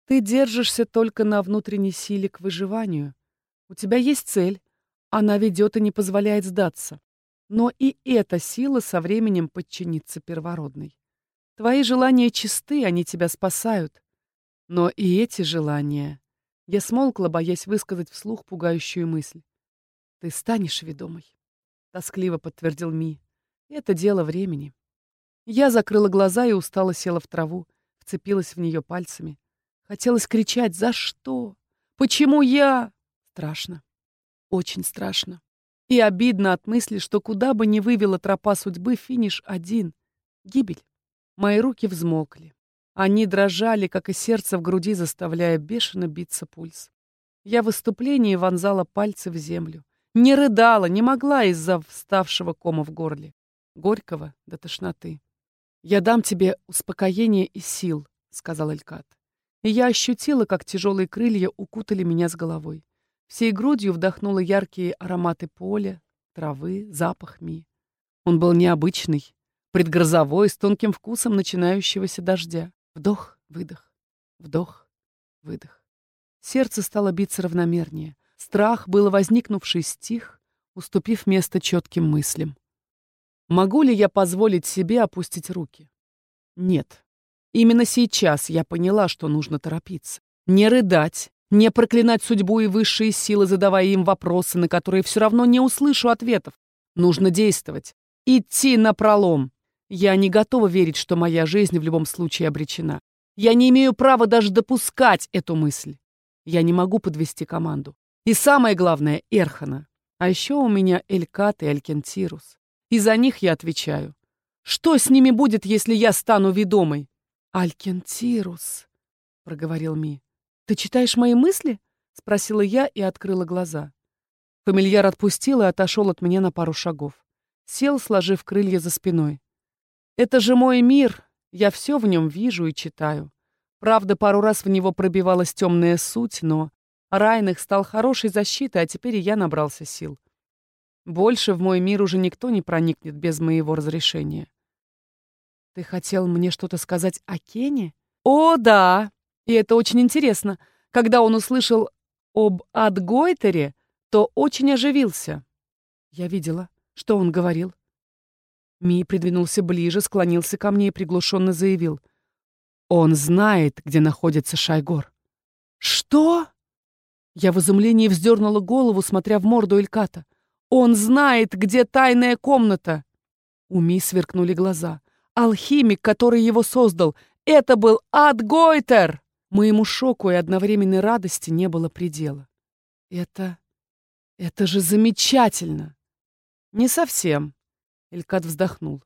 ты держишься только на внутренней силе к выживанию. У тебя есть цель, она ведет и не позволяет сдаться. Но и эта сила со временем подчинится первородной. Твои желания чисты, они тебя спасают. Но и эти желания... Я смолкла, боясь высказать вслух пугающую мысль. «Ты станешь ведомой», — тоскливо подтвердил Ми. «Это дело времени». Я закрыла глаза и устало села в траву, вцепилась в нее пальцами. Хотелось кричать «За что? Почему я?» Страшно. Очень страшно. И обидно от мысли, что куда бы ни вывела тропа судьбы, финиш один — гибель. Мои руки взмокли. Они дрожали, как и сердце в груди, заставляя бешено биться пульс. Я в выступлении вонзала пальцы в землю. Не рыдала, не могла из-за вставшего кома в горле. Горького до тошноты. «Я дам тебе успокоение и сил», — сказал Элькат. И я ощутила, как тяжелые крылья укутали меня с головой. Всей грудью вдохнула яркие ароматы поля, травы, запах ми. Он был необычный, предгрозовой, с тонким вкусом начинающегося дождя. Вдох, выдох, вдох, выдох. Сердце стало биться равномернее. Страх, было возникнувший, стих, уступив место четким мыслям. Могу ли я позволить себе опустить руки? Нет. Именно сейчас я поняла, что нужно торопиться. Не рыдать, не проклинать судьбу и высшие силы, задавая им вопросы, на которые все равно не услышу ответов. Нужно действовать. Идти на пролом. Я не готова верить, что моя жизнь в любом случае обречена. Я не имею права даже допускать эту мысль. Я не могу подвести команду. И самое главное — Эрхана. А еще у меня Элькат и Алькентирус. И за них я отвечаю. Что с ними будет, если я стану ведомой? Алькентирус, проговорил Ми. Ты читаешь мои мысли? Спросила я и открыла глаза. Фамильяр отпустил и отошел от меня на пару шагов. Сел, сложив крылья за спиной. Это же мой мир. Я все в нем вижу и читаю. Правда, пару раз в него пробивалась темная суть, но Райнах стал хорошей защитой, а теперь и я набрался сил. Больше в мой мир уже никто не проникнет без моего разрешения. Ты хотел мне что-то сказать о Кене? О, да! И это очень интересно. Когда он услышал об Адгойтере, то очень оживился. Я видела, что он говорил. Ми придвинулся ближе, склонился ко мне и приглушенно заявил. Он знает, где находится Шайгор. Что? Я в изумлении вздернула голову, смотря в морду Эльката. Он знает, где тайная комната. У Ми сверкнули глаза. Алхимик, который его создал, это был Ад Гойтер! Моему шоку и одновременной радости не было предела. Это... это же замечательно! Не совсем. Элькат вздохнул.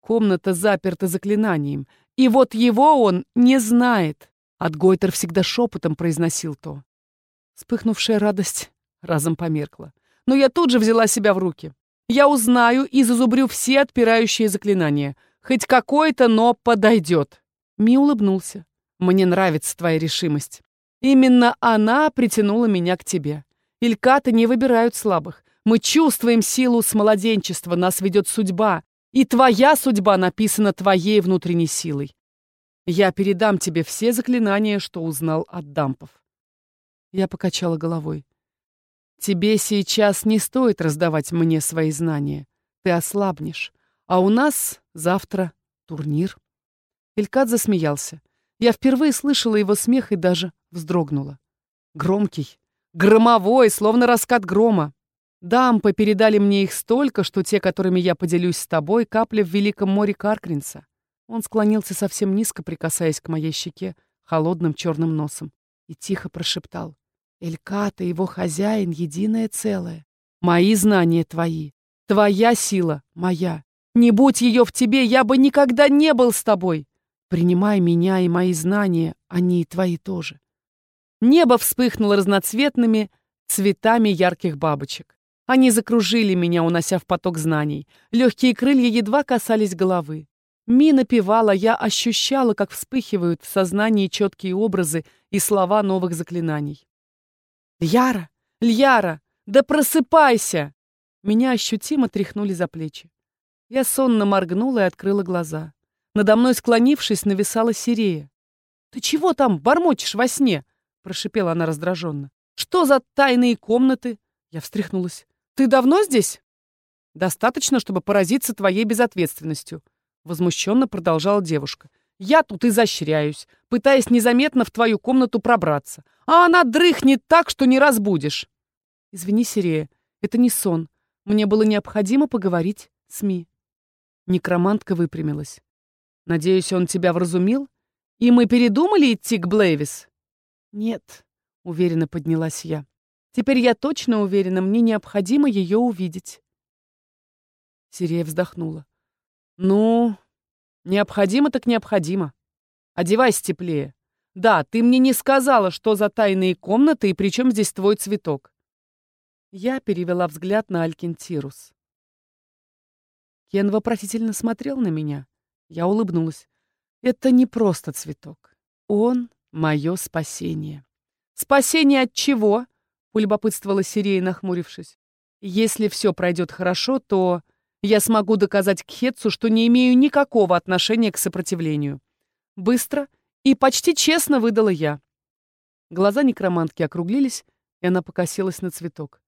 Комната заперта заклинанием, и вот его он не знает. От Гойтер всегда шепотом произносил то. Вспыхнувшая радость разом померкла. Но я тут же взяла себя в руки. Я узнаю и зазубрю все отпирающие заклинания — Хоть какой-то, но подойдет. Ми улыбнулся. Мне нравится твоя решимость. Именно она притянула меня к тебе. Илькаты не выбирают слабых. Мы чувствуем силу с младенчества, нас ведет судьба. И твоя судьба написана твоей внутренней силой. Я передам тебе все заклинания, что узнал от дампов. Я покачала головой. Тебе сейчас не стоит раздавать мне свои знания. Ты ослабнешь. А у нас завтра турнир. Илькат засмеялся. Я впервые слышала его смех и даже вздрогнула. Громкий, громовой, словно раскат грома. Дампы передали мне их столько, что те, которыми я поделюсь с тобой, капли в великом море Каркринса. Он склонился совсем низко, прикасаясь к моей щеке холодным черным носом, и тихо прошептал. Элькат и его хозяин — единое целое. Мои знания твои, твоя сила — моя. Не будь ее в тебе, я бы никогда не был с тобой. Принимай меня и мои знания, они и твои тоже. Небо вспыхнуло разноцветными цветами ярких бабочек. Они закружили меня, унося в поток знаний. Легкие крылья едва касались головы. Ми напевала, я ощущала, как вспыхивают в сознании четкие образы и слова новых заклинаний. «Льяра! Льяра! Да просыпайся!» Меня ощутимо тряхнули за плечи. Я сонно моргнула и открыла глаза. Надо мной, склонившись, нависала Сирея. «Ты чего там бормочешь во сне?» — прошипела она раздраженно. «Что за тайные комнаты?» Я встряхнулась. «Ты давно здесь?» «Достаточно, чтобы поразиться твоей безответственностью», — возмущенно продолжала девушка. «Я тут изощряюсь, пытаясь незаметно в твою комнату пробраться, а она дрыхнет так, что не разбудишь». «Извини, Сирея, это не сон. Мне было необходимо поговорить с Ми». Некромантка выпрямилась. «Надеюсь, он тебя вразумил? И мы передумали идти к Блейвис?» «Нет», — уверенно поднялась я. «Теперь я точно уверена, мне необходимо ее увидеть». Сирия вздохнула. «Ну, необходимо так необходимо. Одевайся теплее. Да, ты мне не сказала, что за тайные комнаты и при чем здесь твой цветок». Я перевела взгляд на Алькентирус. Кен вопросительно смотрел на меня. Я улыбнулась. Это не просто цветок. Он — мое спасение. Спасение от чего? Полюбопытствовала Сирия, нахмурившись. Если все пройдет хорошо, то я смогу доказать Кхетсу, что не имею никакого отношения к сопротивлению. Быстро и почти честно выдала я. Глаза некромантки округлились, и она покосилась на цветок.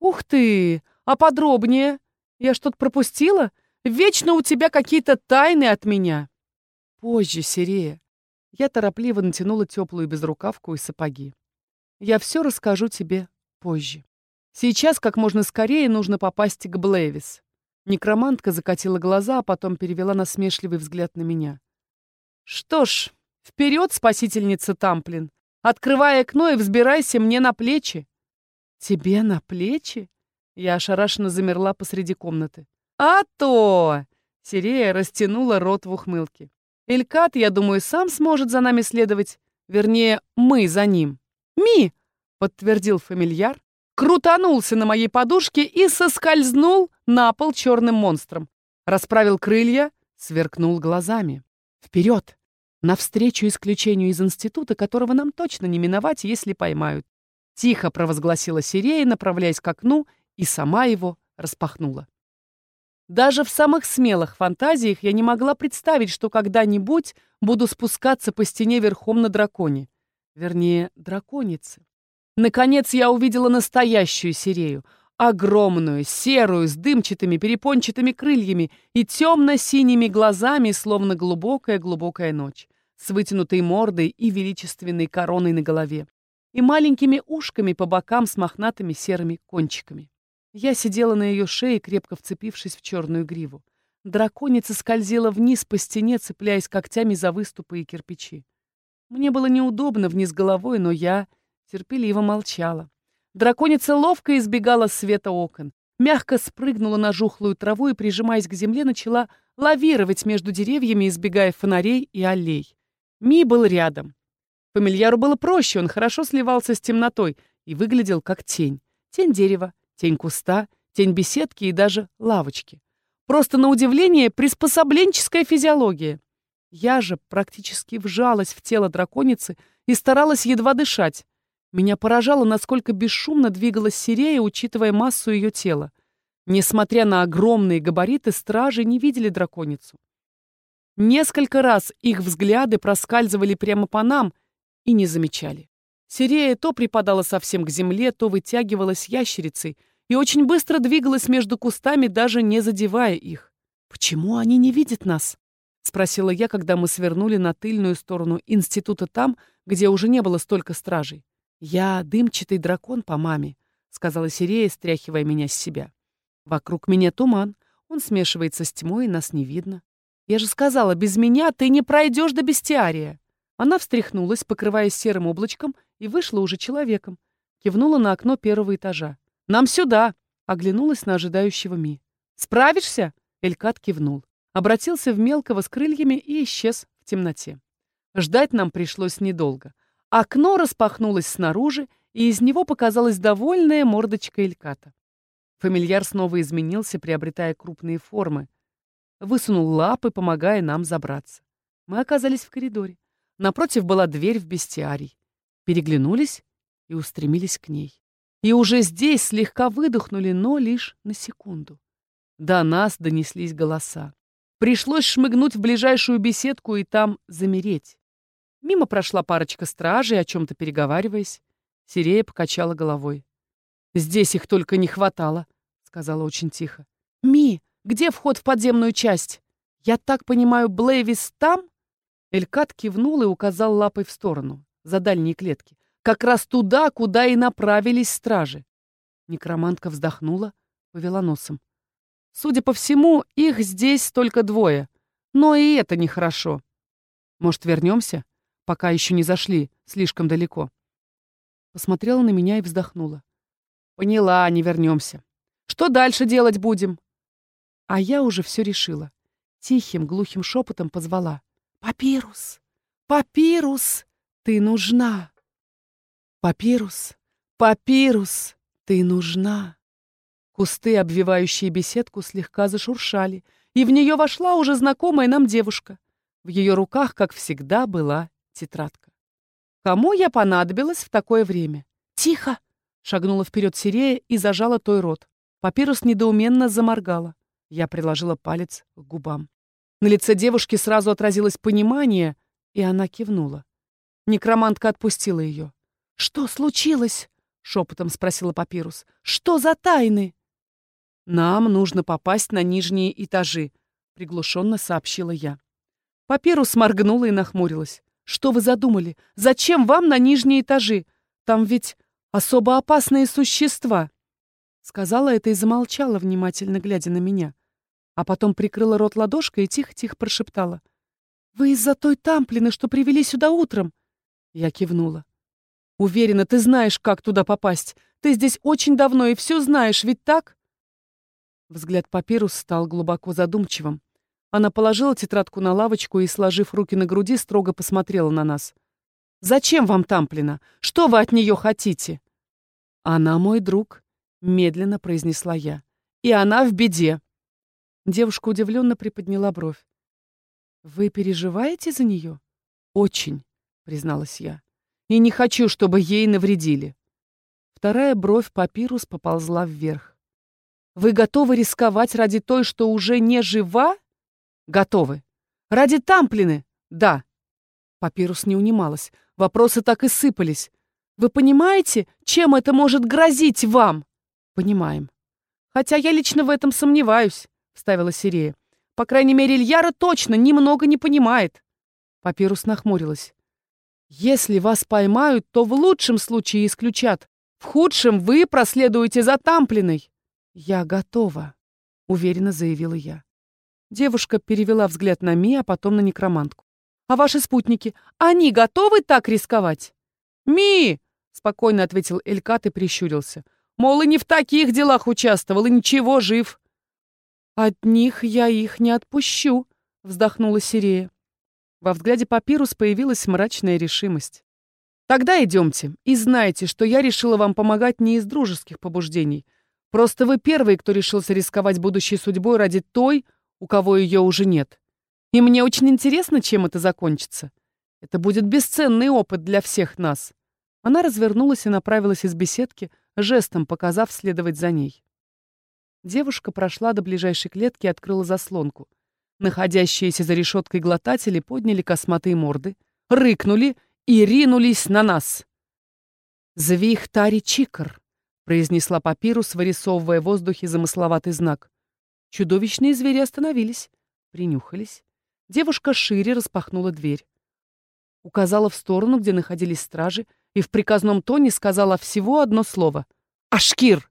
«Ух ты! А подробнее? Я что-то пропустила? Вечно у тебя какие-то тайны от меня!» «Позже, Сирея!» Я торопливо натянула теплую безрукавку и сапоги. «Я все расскажу тебе позже. Сейчас как можно скорее нужно попасть к Блэвис». Некромантка закатила глаза, а потом перевела насмешливый взгляд на меня. «Что ж, вперед, спасительница Тамплин! Открывай окно и взбирайся мне на плечи!» «Тебе на плечи?» Я ошарашенно замерла посреди комнаты. «А то!» Сирея растянула рот в ухмылке. «Элькат, я думаю, сам сможет за нами следовать. Вернее, мы за ним». «Ми!» — подтвердил фамильяр, крутанулся на моей подушке и соскользнул на пол черным монстром. Расправил крылья, сверкнул глазами. Вперед! Навстречу исключению из института, которого нам точно не миновать, если поймают. Тихо провозгласила Сирея, направляясь к окну, и сама его распахнула. Даже в самых смелых фантазиях я не могла представить, что когда-нибудь буду спускаться по стене верхом на драконе. Вернее, драконице. Наконец я увидела настоящую Сирею — огромную, серую, с дымчатыми перепончатыми крыльями и темно-синими глазами, словно глубокая-глубокая ночь, с вытянутой мордой и величественной короной на голове, и маленькими ушками по бокам с мохнатыми серыми кончиками. Я сидела на ее шее, крепко вцепившись в черную гриву. Драконица скользила вниз по стене, цепляясь когтями за выступы и кирпичи. Мне было неудобно вниз головой, но я терпеливо молчала. Драконица ловко избегала света окон, мягко спрыгнула на жухлую траву и, прижимаясь к земле, начала лавировать между деревьями, избегая фонарей и аллей. Ми был рядом. Фамильяру было проще, он хорошо сливался с темнотой и выглядел как тень. Тень дерева, тень куста, тень беседки и даже лавочки. Просто, на удивление, приспособленческая физиология. Я же практически вжалась в тело драконицы и старалась едва дышать. Меня поражало, насколько бесшумно двигалась Сирея, учитывая массу ее тела. Несмотря на огромные габариты, стражи не видели драконицу. Несколько раз их взгляды проскальзывали прямо по нам и не замечали. Сирея то припадала совсем к земле, то вытягивалась ящерицей и очень быстро двигалась между кустами, даже не задевая их. «Почему они не видят нас?» — спросила я, когда мы свернули на тыльную сторону института там, где уже не было столько стражей. «Я дымчатый дракон по маме», — сказала Сирея, стряхивая меня с себя. «Вокруг меня туман. Он смешивается с тьмой, и нас не видно. Я же сказала, без меня ты не пройдешь до бестиария». Она встряхнулась, покрываясь серым облачком, и вышла уже человеком. Кивнула на окно первого этажа. «Нам сюда!» — оглянулась на ожидающего Ми. «Справишься?» — Элькат кивнул. Обратился в мелкого с крыльями и исчез в темноте. Ждать нам пришлось недолго. Окно распахнулось снаружи, и из него показалась довольная мордочка Эльката. Фамильяр снова изменился, приобретая крупные формы. Высунул лапы, помогая нам забраться. Мы оказались в коридоре. Напротив была дверь в бестиарий. Переглянулись и устремились к ней. И уже здесь слегка выдохнули, но лишь на секунду. До нас донеслись голоса. Пришлось шмыгнуть в ближайшую беседку и там замереть. Мимо прошла парочка стражей, о чем-то переговариваясь. Сирея покачала головой. «Здесь их только не хватало», — сказала очень тихо. «Ми, где вход в подземную часть? Я так понимаю, Блейвис там?» Элькат кивнул и указал лапой в сторону, за дальние клетки. Как раз туда, куда и направились стражи. Некромантка вздохнула, повела носом. Судя по всему, их здесь только двое. Но и это нехорошо. Может, вернемся? пока еще не зашли слишком далеко. Посмотрела на меня и вздохнула. Поняла, не вернемся. Что дальше делать будем? А я уже все решила. Тихим, глухим шепотом позвала. «Папирус! Папирус! Ты нужна!» «Папирус! Папирус! Ты нужна!» Кусты, обвивающие беседку, слегка зашуршали, и в нее вошла уже знакомая нам девушка. В ее руках, как всегда, была тетрадка. Кому я понадобилась в такое время? Тихо! Шагнула вперед Сирея и зажала той рот. Папирус недоуменно заморгала. Я приложила палец к губам. На лице девушки сразу отразилось понимание, и она кивнула. Некромантка отпустила ее. «Что случилось?» — шепотом спросила Папирус. «Что за тайны?» «Нам нужно попасть на нижние этажи», — приглушенно сообщила я. Папирус моргнула и нахмурилась. «Что вы задумали? Зачем вам на нижние этажи? Там ведь особо опасные существа!» Сказала это и замолчала, внимательно глядя на меня. А потом прикрыла рот ладошкой и тихо-тихо прошептала. «Вы из-за той тамплины, что привели сюда утром?» Я кивнула. «Уверена, ты знаешь, как туда попасть. Ты здесь очень давно и все знаешь, ведь так?» Взгляд Папирус стал глубоко задумчивым. Она положила тетрадку на лавочку и, сложив руки на груди, строго посмотрела на нас. «Зачем вам Тамплина? Что вы от нее хотите?» «Она мой друг», — медленно произнесла я. «И она в беде». Девушка удивленно приподняла бровь. «Вы переживаете за нее?» «Очень», — призналась я. «И не хочу, чтобы ей навредили». Вторая бровь папирус поползла вверх. «Вы готовы рисковать ради той, что уже не жива?» «Готовы». «Ради Тамплины?» «Да». Папирус не унималась. Вопросы так и сыпались. «Вы понимаете, чем это может грозить вам?» «Понимаем». «Хотя я лично в этом сомневаюсь», — вставила Сирея. По крайней мере, Ильяра точно немного не понимает. Папирус нахмурилась. Если вас поймают, то в лучшем случае исключат. В худшем вы проследуете за Тамплиной. Я готова, уверенно заявила я. Девушка перевела взгляд на Ми, а потом на некромантку. А ваши спутники, они готовы так рисковать? Ми! спокойно ответил Элькат и прищурился. Мол, и не в таких делах участвовал, и ничего, жив. «От них я их не отпущу», — вздохнула Сирея. Во взгляде Папирус появилась мрачная решимость. «Тогда идемте, и знайте, что я решила вам помогать не из дружеских побуждений. Просто вы первый, кто решился рисковать будущей судьбой ради той, у кого ее уже нет. И мне очень интересно, чем это закончится. Это будет бесценный опыт для всех нас». Она развернулась и направилась из беседки, жестом показав следовать за ней. Девушка прошла до ближайшей клетки и открыла заслонку. Находящиеся за решеткой глотатели подняли косматые морды, рыкнули и ринулись на нас. «Звихтари Чикр», — произнесла папирус, вырисовывая в воздухе замысловатый знак. Чудовищные звери остановились, принюхались. Девушка шире распахнула дверь. Указала в сторону, где находились стражи, и в приказном тоне сказала всего одно слово. «Ашкир!»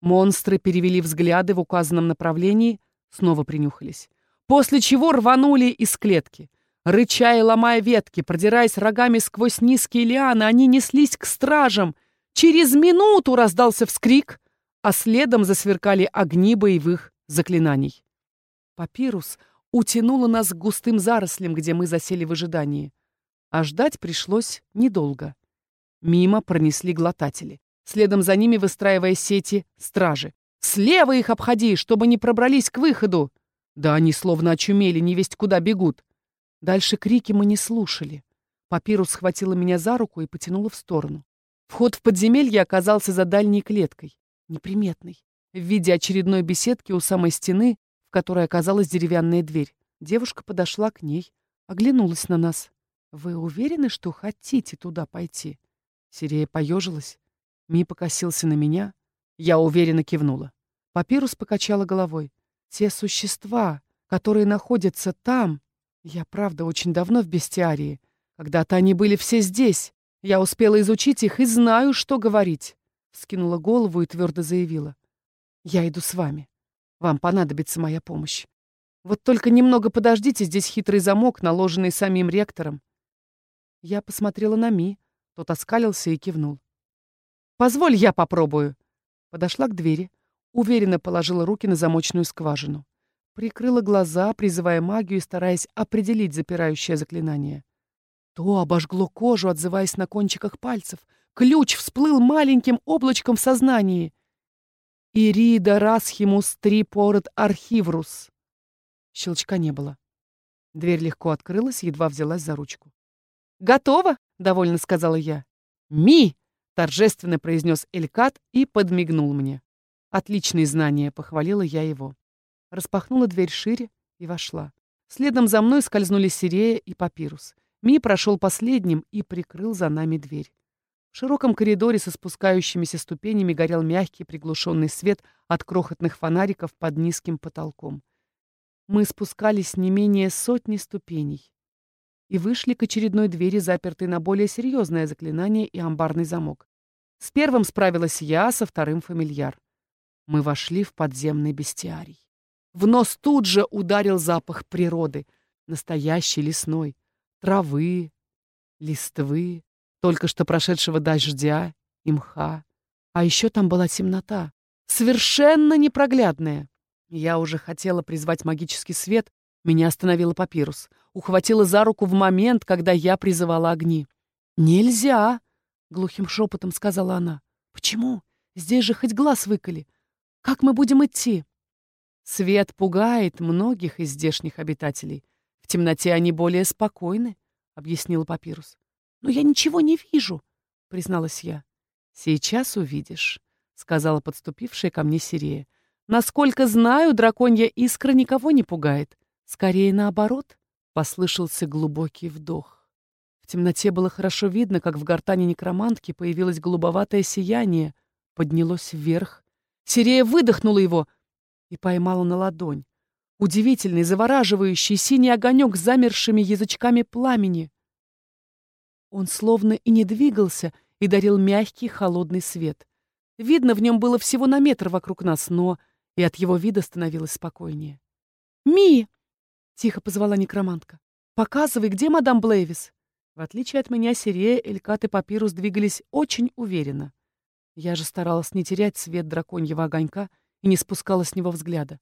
Монстры перевели взгляды в указанном направлении, снова принюхались. После чего рванули из клетки. Рыча и ломая ветки, продираясь рогами сквозь низкие лианы, они неслись к стражам. Через минуту раздался вскрик, а следом засверкали огни боевых заклинаний. Папирус утянула нас к густым зарослям, где мы засели в ожидании. А ждать пришлось недолго. Мимо пронесли глотатели. Следом за ними, выстраивая сети, стражи. «Слева их обходи, чтобы не пробрались к выходу!» Да они словно очумели, не весть куда бегут. Дальше крики мы не слушали. Папирус схватила меня за руку и потянула в сторону. Вход в подземелье оказался за дальней клеткой, неприметной, в виде очередной беседки у самой стены, в которой оказалась деревянная дверь. Девушка подошла к ней, оглянулась на нас. «Вы уверены, что хотите туда пойти?» Сирея поежилась. Ми покосился на меня. Я уверенно кивнула. Папирус покачала головой. Те существа, которые находятся там... Я, правда, очень давно в бестиарии. Когда-то они были все здесь. Я успела изучить их и знаю, что говорить. Скинула голову и твердо заявила. Я иду с вами. Вам понадобится моя помощь. Вот только немного подождите, здесь хитрый замок, наложенный самим ректором. Я посмотрела на Ми. Тот оскалился и кивнул. Позволь, я попробую. Подошла к двери, уверенно положила руки на замочную скважину. Прикрыла глаза, призывая магию и стараясь определить запирающее заклинание. То обожгло кожу, отзываясь на кончиках пальцев. Ключ всплыл маленьким облачком в сознании. Ирида Расхимус Трипорет Архиврус. Щелчка не было. Дверь легко открылась, едва взялась за ручку. «Готово!» — довольно сказала я. «Ми!» торжественно произнес Элькат и подмигнул мне. Отличные знания, похвалила я его. Распахнула дверь шире и вошла. Следом за мной скользнули Сирея и Папирус. Ми прошел последним и прикрыл за нами дверь. В широком коридоре со спускающимися ступенями горел мягкий приглушенный свет от крохотных фонариков под низким потолком. Мы спускались не менее сотни ступеней и вышли к очередной двери, запертой на более серьезное заклинание и амбарный замок. С первым справилась я, со вторым — фамильяр. Мы вошли в подземный бестиарий. В нос тут же ударил запах природы, настоящий лесной, травы, листвы, только что прошедшего дождя и мха. А еще там была темнота, совершенно непроглядная. Я уже хотела призвать магический свет, меня остановила папирус. Ухватила за руку в момент, когда я призывала огни. «Нельзя!» — глухим шепотом сказала она. «Почему? Здесь же хоть глаз выколи. Как мы будем идти?» Свет пугает многих из здешних обитателей. В темноте они более спокойны, — объяснила Папирус. «Но я ничего не вижу», — призналась я. «Сейчас увидишь», — сказала подступившая ко мне Сирея. «Насколько знаю, драконья искра никого не пугает. Скорее наоборот», — послышался глубокий вдох. В темноте было хорошо видно, как в гортане некромантки появилось голубоватое сияние, поднялось вверх. Сирея выдохнула его и поймала на ладонь. Удивительный, завораживающий синий огонек с замершими язычками пламени. Он словно и не двигался и дарил мягкий, холодный свет. Видно, в нем было всего на метр вокруг нас, но и от его вида становилось спокойнее. «Ми!» — тихо позвала некромантка. «Показывай, где мадам Блейвис?» В отличие от меня, Сирея, Элькат и Папирус двигались очень уверенно. Я же старалась не терять свет драконьего огонька и не спускала с него взгляда.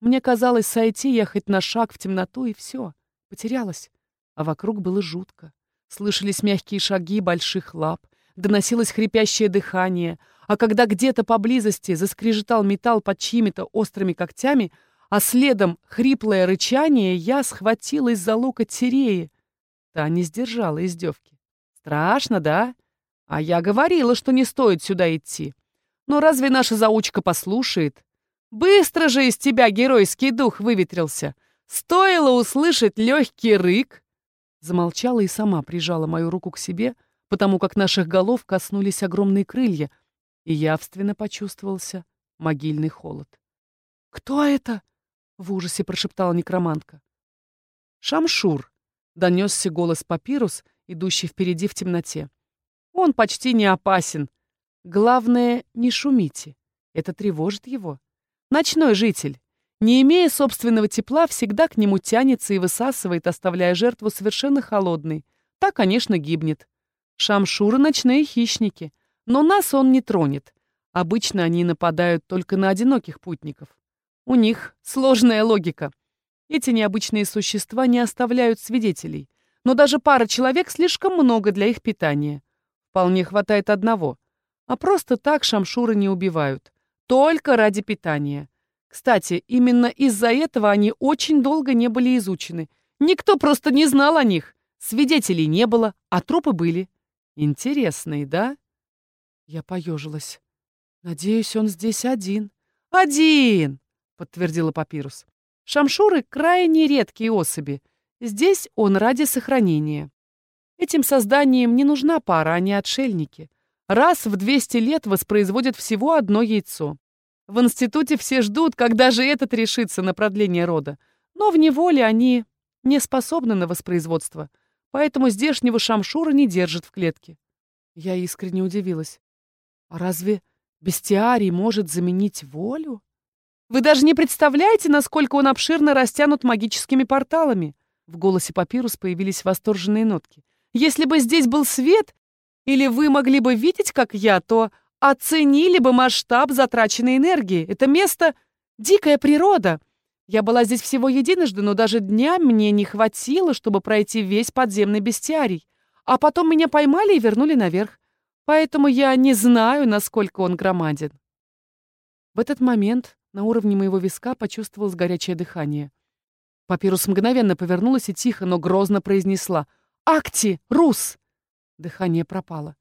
Мне казалось, сойти ехать на шаг в темноту, и все. Потерялась. А вокруг было жутко. Слышались мягкие шаги больших лап, доносилось хрипящее дыхание, а когда где-то поблизости заскрежетал металл под чьими-то острыми когтями, а следом хриплое рычание, я схватилась за локоть Сиреи. Та не сдержала издевки. «Страшно, да? А я говорила, что не стоит сюда идти. Но разве наша заучка послушает? Быстро же из тебя геройский дух выветрился. Стоило услышать легкий рык, Замолчала и сама прижала мою руку к себе, потому как наших голов коснулись огромные крылья, и явственно почувствовался могильный холод. «Кто это?» — в ужасе прошептала некромантка. «Шамшур», — донесся голос Папирус, идущий впереди в темноте. «Он почти не опасен. Главное, не шумите. Это тревожит его. Ночной житель. Не имея собственного тепла, всегда к нему тянется и высасывает, оставляя жертву совершенно холодной. Та, конечно, гибнет. Шамшуры — ночные хищники. Но нас он не тронет. Обычно они нападают только на одиноких путников. У них сложная логика. Эти необычные существа не оставляют свидетелей. Но даже пара человек слишком много для их питания. Вполне хватает одного. А просто так шамшуры не убивают. Только ради питания. Кстати, именно из-за этого они очень долго не были изучены. Никто просто не знал о них. Свидетелей не было, а трупы были. Интересные, да? Я поежилась. Надеюсь, он здесь один. Один, подтвердила Папирус. Шамшуры — крайне редкие особи. Здесь он ради сохранения. Этим созданиям не нужна пара, они отшельники. Раз в 200 лет воспроизводят всего одно яйцо. В институте все ждут, когда же этот решится на продление рода. Но в неволе они не способны на воспроизводство, поэтому здешнего шамшура не держат в клетке. Я искренне удивилась. А разве бестиарий может заменить волю? Вы даже не представляете, насколько он обширно растянут магическими порталами. В голосе Папирус появились восторженные нотки. Если бы здесь был свет, или вы могли бы видеть, как я, то оценили бы масштаб затраченной энергии. Это место — дикая природа. Я была здесь всего единожды, но даже дня мне не хватило, чтобы пройти весь подземный бестиарий. А потом меня поймали и вернули наверх. Поэтому я не знаю, насколько он громаден. В этот момент на уровне моего виска почувствовалось горячее дыхание. Папирус мгновенно повернулась и тихо, но грозно произнесла «Акти! Рус!» Дыхание пропало.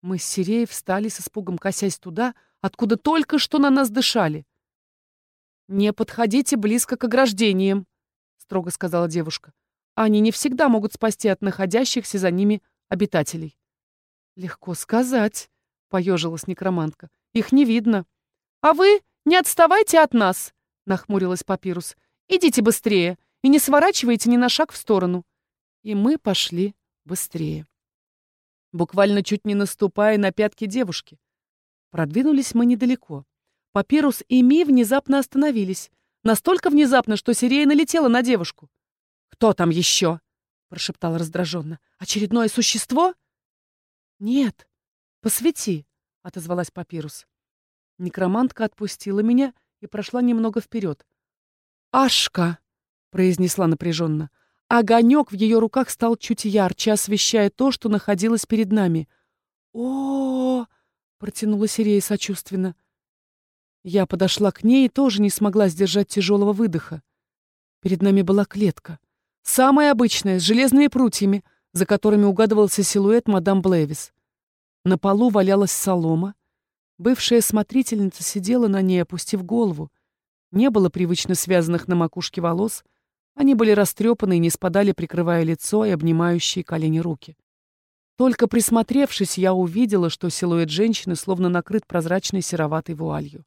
Мы с Сиреей встали с испугом, косясь туда, откуда только что на нас дышали. «Не подходите близко к ограждениям», — строго сказала девушка. «Они не всегда могут спасти от находящихся за ними обитателей». «Легко сказать», — поежилась некромантка. «Их не видно». «А вы не отставайте от нас», — нахмурилась Папирус. «Идите быстрее и не сворачивайте ни на шаг в сторону». И мы пошли быстрее. Буквально чуть не наступая на пятки девушки. Продвинулись мы недалеко. Папирус и Ми внезапно остановились. Настолько внезапно, что Сирея налетела на девушку. «Кто там еще?» — прошептал раздраженно. «Очередное существо?» «Нет, посвети», — отозвалась Папирус. Некромантка отпустила меня и прошла немного вперед. «Ашка!» — произнесла напряженно. Огонек в ее руках стал чуть ярче, освещая то, что находилось перед нами. о, протянула Сирея сочувственно. Я подошла к ней и тоже не смогла сдержать тяжелого выдоха. Перед нами была клетка. Самая обычная, с железными прутьями, за которыми угадывался силуэт мадам Блэвис. На полу валялась солома. Бывшая смотрительница сидела на ней, опустив голову. Не было привычно связанных на макушке волос. Они были растрепаны и не спадали, прикрывая лицо и обнимающие колени руки. Только присмотревшись, я увидела, что силуэт женщины словно накрыт прозрачной сероватой вуалью.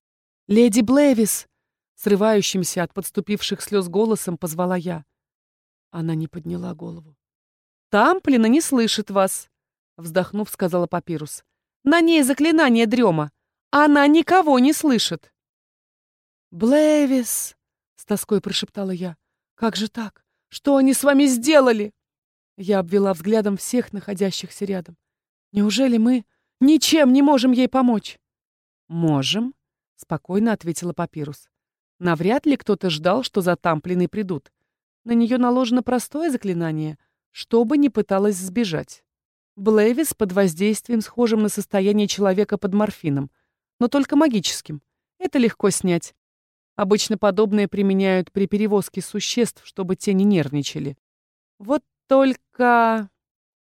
«Леди Блэвис!» Срывающимся от подступивших слез голосом позвала я. Она не подняла голову. «Тамплина не слышит вас», — вздохнув, сказала Папирус. «На ней заклинание дрема. Она никого не слышит». «Блэвис», — с тоской прошептала я. «Как же так? Что они с вами сделали?» Я обвела взглядом всех находящихся рядом. «Неужели мы ничем не можем ей помочь?» «Можем», — спокойно ответила Папирус. «Навряд ли кто-то ждал, что за Тамплиной придут. На нее наложено простое заклинание, чтобы не пыталась сбежать. Блэвис под воздействием, схожим на состояние человека под морфином, но только магическим. Это легко снять. Обычно подобное применяют при перевозке существ, чтобы те не нервничали. Вот только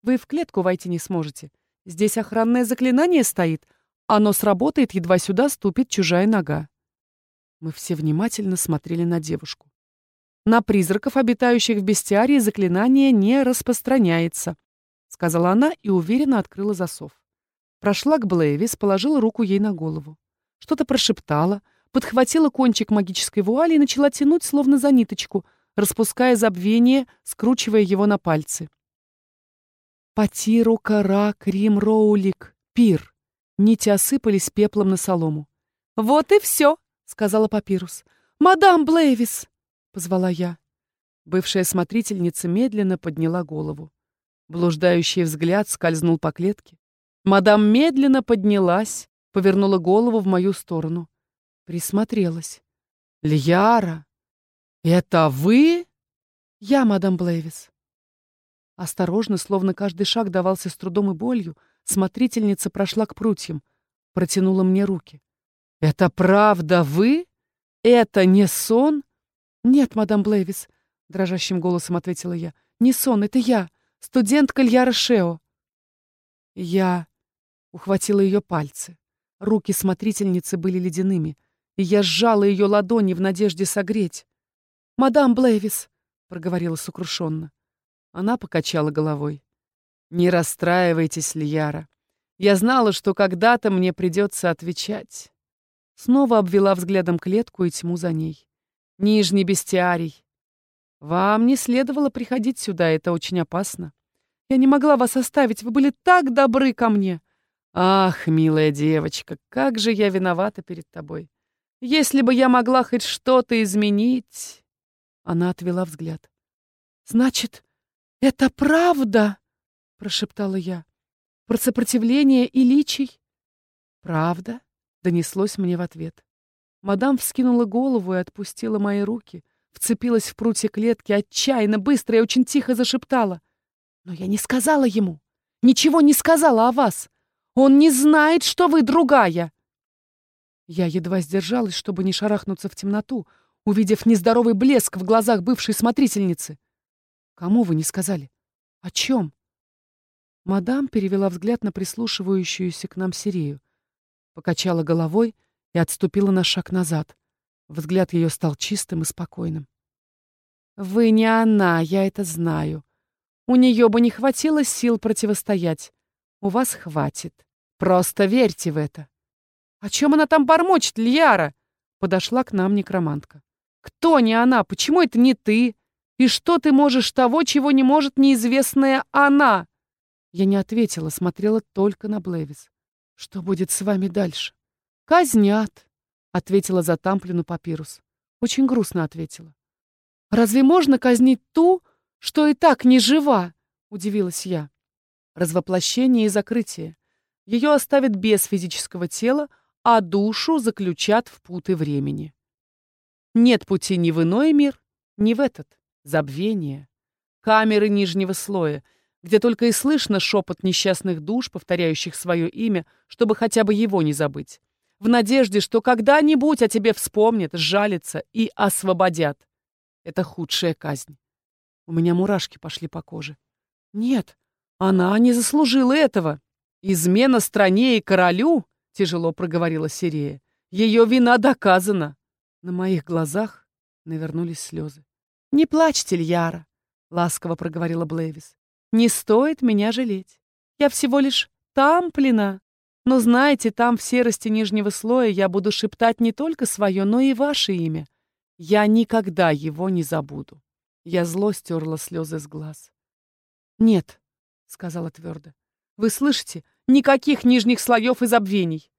вы в клетку войти не сможете. Здесь охранное заклинание стоит. Оно сработает, едва сюда ступит чужая нога. Мы все внимательно смотрели на девушку. На призраков, обитающих в бестиарии, заклинание не распространяется, сказала она и уверенно открыла засов. Прошла к Блэвис, положила руку ей на голову. Что-то прошептала, подхватила кончик магической вуали и начала тянуть, словно за ниточку, распуская забвение, скручивая его на пальцы. Патиру, кара, крим, роулик, пир. Нити осыпались пеплом на солому. «Вот и все», — сказала Папирус. «Мадам Блэвис!» — позвала я. Бывшая смотрительница медленно подняла голову. Блуждающий взгляд скользнул по клетке. Мадам медленно поднялась, повернула голову в мою сторону. Присмотрелась. «Льяра! Это вы?» «Я, мадам Блэвис». Осторожно, словно каждый шаг давался с трудом и болью, смотрительница прошла к прутьям, протянула мне руки. «Это правда вы? Это не сон?» «Нет, мадам Блэвис», — дрожащим голосом ответила я. «Не сон, это я, студентка Льяра Шео». Я ухватила ее пальцы. Руки смотрительницы были ледяными, и я сжала ее ладони в надежде согреть. «Мадам Блэвис», — проговорила сокрушенно. Она покачала головой. «Не расстраивайтесь, Льяра. Я знала, что когда-то мне придется отвечать». Снова обвела взглядом клетку и тьму за ней. Нижний бестиарий. Вам не следовало приходить сюда, это очень опасно. Я не могла вас оставить, вы были так добры ко мне. Ах, милая девочка, как же я виновата перед тобой. Если бы я могла хоть что-то изменить... Она отвела взгляд. Значит, это правда? Прошептала я. Про сопротивление и личий? Правда? Донеслось мне в ответ. Мадам вскинула голову и отпустила мои руки, вцепилась в прутья клетки, отчаянно, быстро и очень тихо зашептала. «Но я не сказала ему, ничего не сказала о вас. Он не знает, что вы другая!» Я едва сдержалась, чтобы не шарахнуться в темноту, увидев нездоровый блеск в глазах бывшей смотрительницы. «Кому вы не сказали? О чем?» Мадам перевела взгляд на прислушивающуюся к нам Сирию, покачала головой — и отступила на шаг назад. Взгляд ее стал чистым и спокойным. «Вы не она, я это знаю. У нее бы не хватило сил противостоять. у вас хватит. Просто верьте в это. О чем она там бормочет, Льяра? Подошла к нам некромантка. Кто не она? Почему это не ты? И что ты можешь того, чего не может неизвестная она? Я не ответила, смотрела только на Блэвис. Что будет с вами дальше? Казнят, ответила за Тамплину папирус. Очень грустно ответила. Разве можно казнить ту, что и так не жива? Удивилась я. Развоплощение и закрытие. Ее оставят без физического тела, а душу заключат в путы времени. Нет пути ни в иной мир, ни в этот. Забвение. Камеры нижнего слоя, где только и слышно шепот несчастных душ, повторяющих свое имя, чтобы хотя бы его не забыть. В надежде, что когда-нибудь о тебе вспомнят, жалятся и освободят. Это худшая казнь. У меня мурашки пошли по коже. Нет, она не заслужила этого. Измена стране и королю, тяжело проговорила Сирея. Ее вина доказана. На моих глазах навернулись слезы. «Не плачьте, Льяра», — ласково проговорила Блэвис. «Не стоит меня жалеть. Я всего лишь тамплина. Но знаете, там в серости нижнего слоя я буду шептать не только свое, но и ваше имя. Я никогда его не забуду». Я зло стерла слезы с глаз. «Нет», — сказала твердо. «Вы слышите? Никаких нижних слоев и забвений!»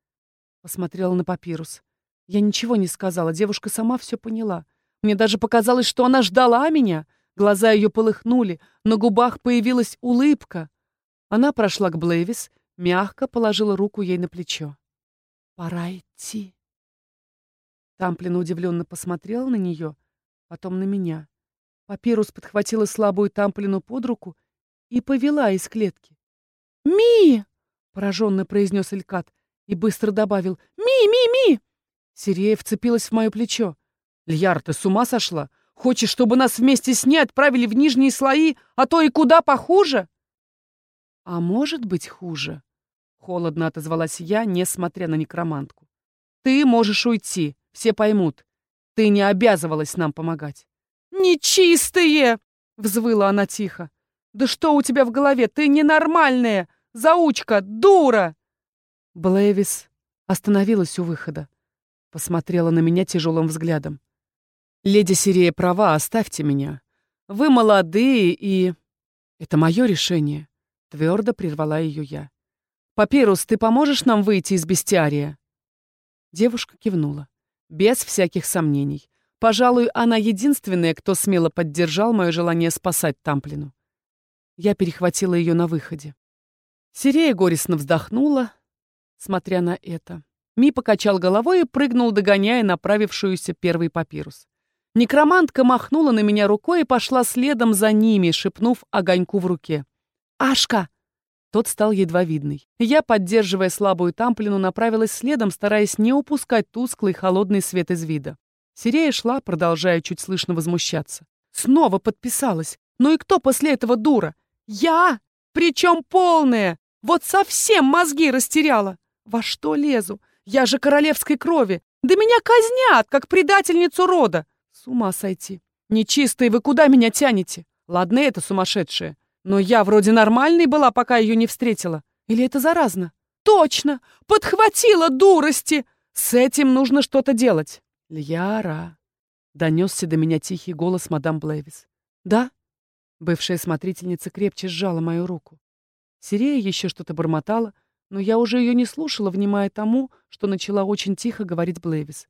Посмотрела на папирус. Я ничего не сказала, девушка сама все поняла. Мне даже показалось, что она ждала меня. Глаза ее полыхнули, на губах появилась улыбка. Она прошла к Блейвис, мягко положила руку ей на плечо. «Пора идти». Тамплин удивленно посмотрела на нее, потом на меня. Папирус подхватила слабую Тамплину под руку и повела из клетки. «Ми!» — пораженно произнес Элькат и быстро добавил «Ми, ми, ми!» Сирея вцепилась в мое плечо. «Льяр, ты с ума сошла? Хочешь, чтобы нас вместе с ней отправили в нижние слои, а то и куда похуже?» «А может быть хуже?» — холодно отозвалась я, несмотря на некромантку. «Ты можешь уйти, все поймут. Ты не обязывалась нам помогать». «Нечистые!» — взвыла она тихо. «Да что у тебя в голове? Ты ненормальная! Заучка! Дура!» Блэвис остановилась у выхода. Посмотрела на меня тяжелым взглядом. «Леди Сирея права, оставьте меня. Вы молодые и...» «Это мое решение», — твердо прервала ее я. «Папирус, ты поможешь нам выйти из бестиария?» Девушка кивнула. Без всяких сомнений. Пожалуй, она единственная, кто смело поддержал мое желание спасать Тамплину. Я перехватила ее на выходе. Сирея горестно вздохнула, смотря на это. Ми покачал головой и прыгнул, догоняя направившуюся первый папирус. Некромантка махнула на меня рукой и пошла следом за ними, шепнув огоньку в руке. «Ашка!» Тот стал едва видный. Я, поддерживая слабую тамплину, направилась следом, стараясь не упускать тусклый холодный свет из вида. Сирея шла, продолжая чуть слышно возмущаться. Снова подписалась. Ну и кто после этого дура? Я! Причем полная! Вот совсем мозги растеряла! Во что лезу? Я же королевской крови. Да меня казнят, как предательницу рода. С ума сойти. Нечистые, вы куда меня тянете? Ладно, это сумасшедшая. Но я вроде нормальной была, пока ее не встретила. Или это заразно? Точно! Подхватила дурости! С этим нужно что-то делать. Льяра. Донесся до меня тихий голос мадам Блэвис. Да? Бывшая смотрительница крепче сжала мою руку. Сирея еще что-то бормотала, но я уже ее не слушала, внимая тому, что начала очень тихо говорить Блэвис.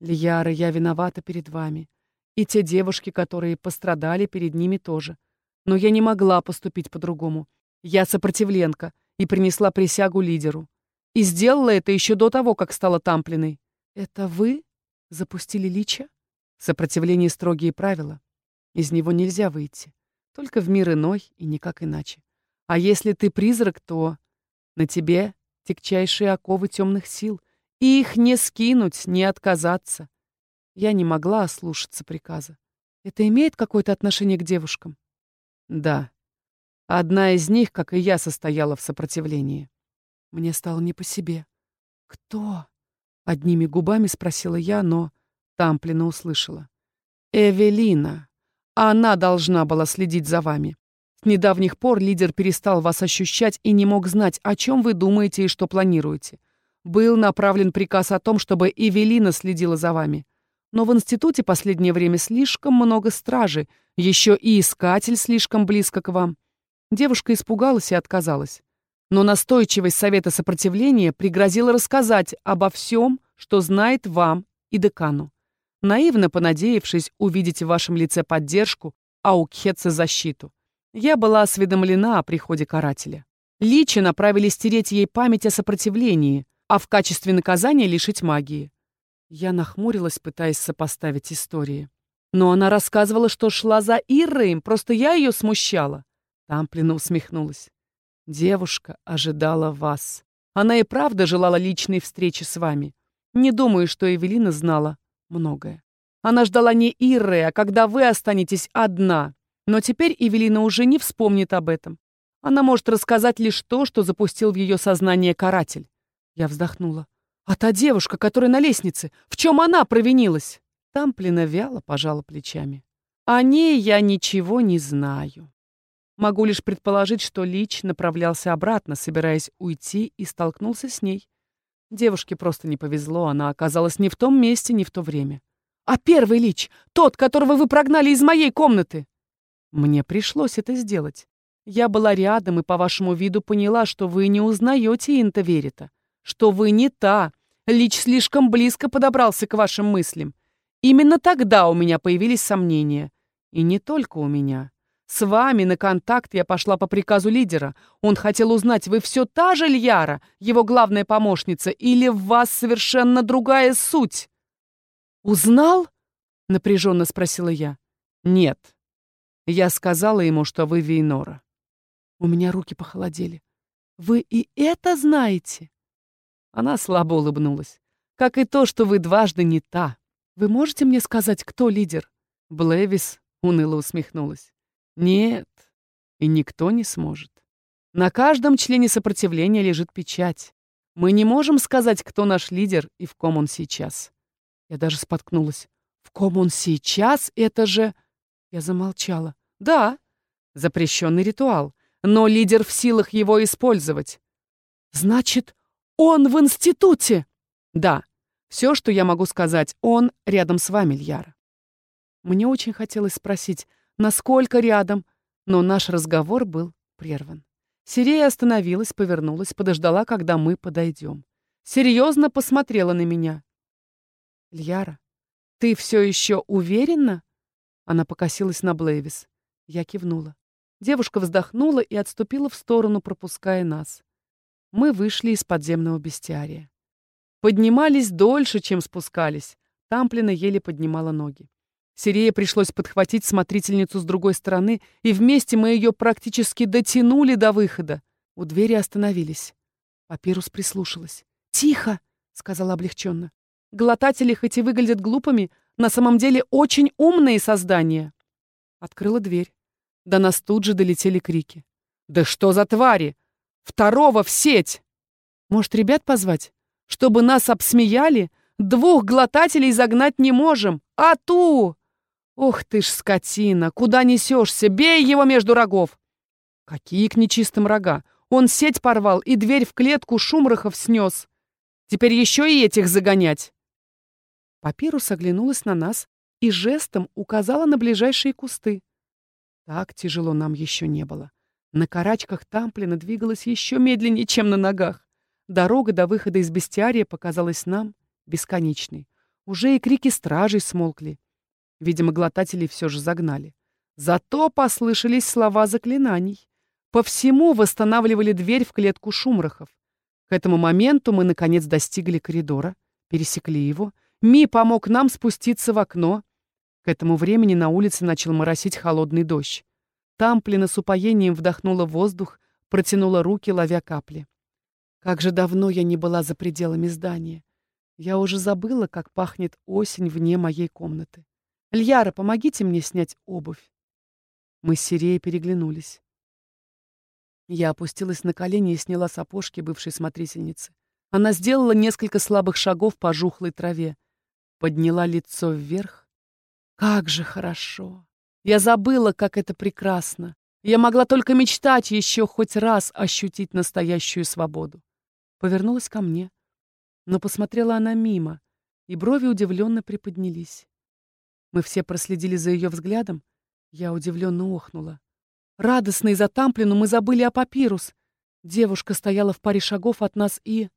«Лияра, я виновата перед вами. И те девушки, которые пострадали, перед ними тоже. Но я не могла поступить по-другому. Я сопротивленка и принесла присягу лидеру. И сделала это еще до того, как стала Тамплиной. Это вы запустили лича? Сопротивление строгие правила. Из него нельзя выйти. Только в мир иной и никак иначе. А если ты призрак, то на тебе тягчайшие оковы темных сил, и их не скинуть, не отказаться. Я не могла ослушаться приказа. Это имеет какое-то отношение к девушкам? Да. Одна из них, как и я, состояла в сопротивлении. Мне стало не по себе. Кто? Одними губами спросила я, но Тамплина услышала. Эвелина. Она должна была следить за вами. Недавних пор лидер перестал вас ощущать и не мог знать, о чем вы думаете и что планируете. Был направлен приказ о том, чтобы Эвелина следила за вами. Но в институте последнее время слишком много стражи, еще и искатель слишком близко к вам. Девушка испугалась и отказалась. Но настойчивость Совета сопротивления пригрозила рассказать обо всем, что знает вам и декану. Наивно понадеявшись увидеть в вашем лице поддержку, а у Кхетса защиту. Я была осведомлена о приходе карателя. Личи направили стереть ей память о сопротивлении, а в качестве наказания лишить магии. Я нахмурилась, пытаясь сопоставить истории. Но она рассказывала, что шла за Иррейм, просто я ее смущала. Тамплина усмехнулась. Девушка ожидала вас. Она и правда желала личной встречи с вами. Не думаю, что Эвелина знала многое. Она ждала не Ирры, а когда вы останетесь одна. Но теперь Эвелина уже не вспомнит об этом. Она может рассказать лишь то, что запустил в ее сознание каратель. Я вздохнула. «А та девушка, которая на лестнице, в чем она провинилась?» Тамплина вяло пожала плечами. «О ней я ничего не знаю. Могу лишь предположить, что Лич направлялся обратно, собираясь уйти, и столкнулся с ней. Девушке просто не повезло, она оказалась не в том месте, не в то время. «А первый Лич, тот, которого вы прогнали из моей комнаты!» Мне пришлось это сделать. Я была рядом и по вашему виду поняла, что вы не узнаете Инта что вы не та. Лич слишком близко подобрался к вашим мыслям. Именно тогда у меня появились сомнения. И не только у меня. С вами на контакт я пошла по приказу лидера. Он хотел узнать, вы все та же Льяра, его главная помощница, или в вас совершенно другая суть? «Узнал?» — напряженно спросила я. «Нет». Я сказала ему, что вы Вейнора. У меня руки похолодели. «Вы и это знаете?» Она слабо улыбнулась. «Как и то, что вы дважды не та. Вы можете мне сказать, кто лидер?» Блэвис уныло усмехнулась. «Нет, и никто не сможет. На каждом члене сопротивления лежит печать. Мы не можем сказать, кто наш лидер и в ком он сейчас». Я даже споткнулась. «В ком он сейчас? Это же...» Я замолчала. «Да, запрещенный ритуал, но лидер в силах его использовать». «Значит, «Он в институте!» «Да, все, что я могу сказать, он рядом с вами, Льяра». Мне очень хотелось спросить, насколько рядом, но наш разговор был прерван. Сирея остановилась, повернулась, подождала, когда мы подойдем. Серьезно посмотрела на меня. «Льяра, ты все еще уверена?» Она покосилась на Блейвис. Я кивнула. Девушка вздохнула и отступила в сторону, пропуская нас мы вышли из подземного бестиария. Поднимались дольше, чем спускались. Тамплина еле поднимала ноги. Сирее пришлось подхватить смотрительницу с другой стороны, и вместе мы ее практически дотянули до выхода. У двери остановились. Папирус прислушалась. «Тихо!» — сказала облегченно. «Глотатели, хоть и выглядят глупыми, на самом деле очень умные создания». Открыла дверь. До нас тут же долетели крики. «Да что за твари! Второго в сеть! Может, ребят позвать? Чтобы нас обсмеяли? Двух глотателей загнать не можем. А ту! Ох ты ж, скотина, куда несешься? Бей его между рогов! Какие к нечистым рога? Он сеть порвал и дверь в клетку Шумрахов снес. Теперь еще и этих загонять. Папирус оглянулась на нас и жестом указала на ближайшие кусты. Так тяжело нам еще не было. На карачках Тамплина двигалась еще медленнее, чем на ногах. Дорога до выхода из бестиария показалась нам бесконечной. Уже и крики стражей смолкли. Видимо, глотателей все же загнали. Зато послышались слова заклинаний. По всему восстанавливали дверь в клетку шумрахов. К этому моменту мы, наконец, достигли коридора, пересекли его. Ми помог нам спуститься в окно. К этому времени на улице начал моросить холодный дождь. Тамплина с упоением вдохнула воздух, протянула руки, ловя капли. Как же давно я не была за пределами здания. Я уже забыла, как пахнет осень вне моей комнаты. «Льяра, помогите мне снять обувь». Мы с Сиреей переглянулись. Я опустилась на колени и сняла сапожки бывшей смотрительницы. Она сделала несколько слабых шагов по жухлой траве. Подняла лицо вверх. Как же хорошо! Я забыла, как это прекрасно. Я могла только мечтать еще хоть раз ощутить настоящую свободу. Повернулась ко мне, но посмотрела она мимо, и брови удивленно приподнялись. Мы все проследили за ее взглядом. Я удивленно охнула. Радостно и затампленно мы забыли о папирус. Девушка стояла в паре шагов от нас и...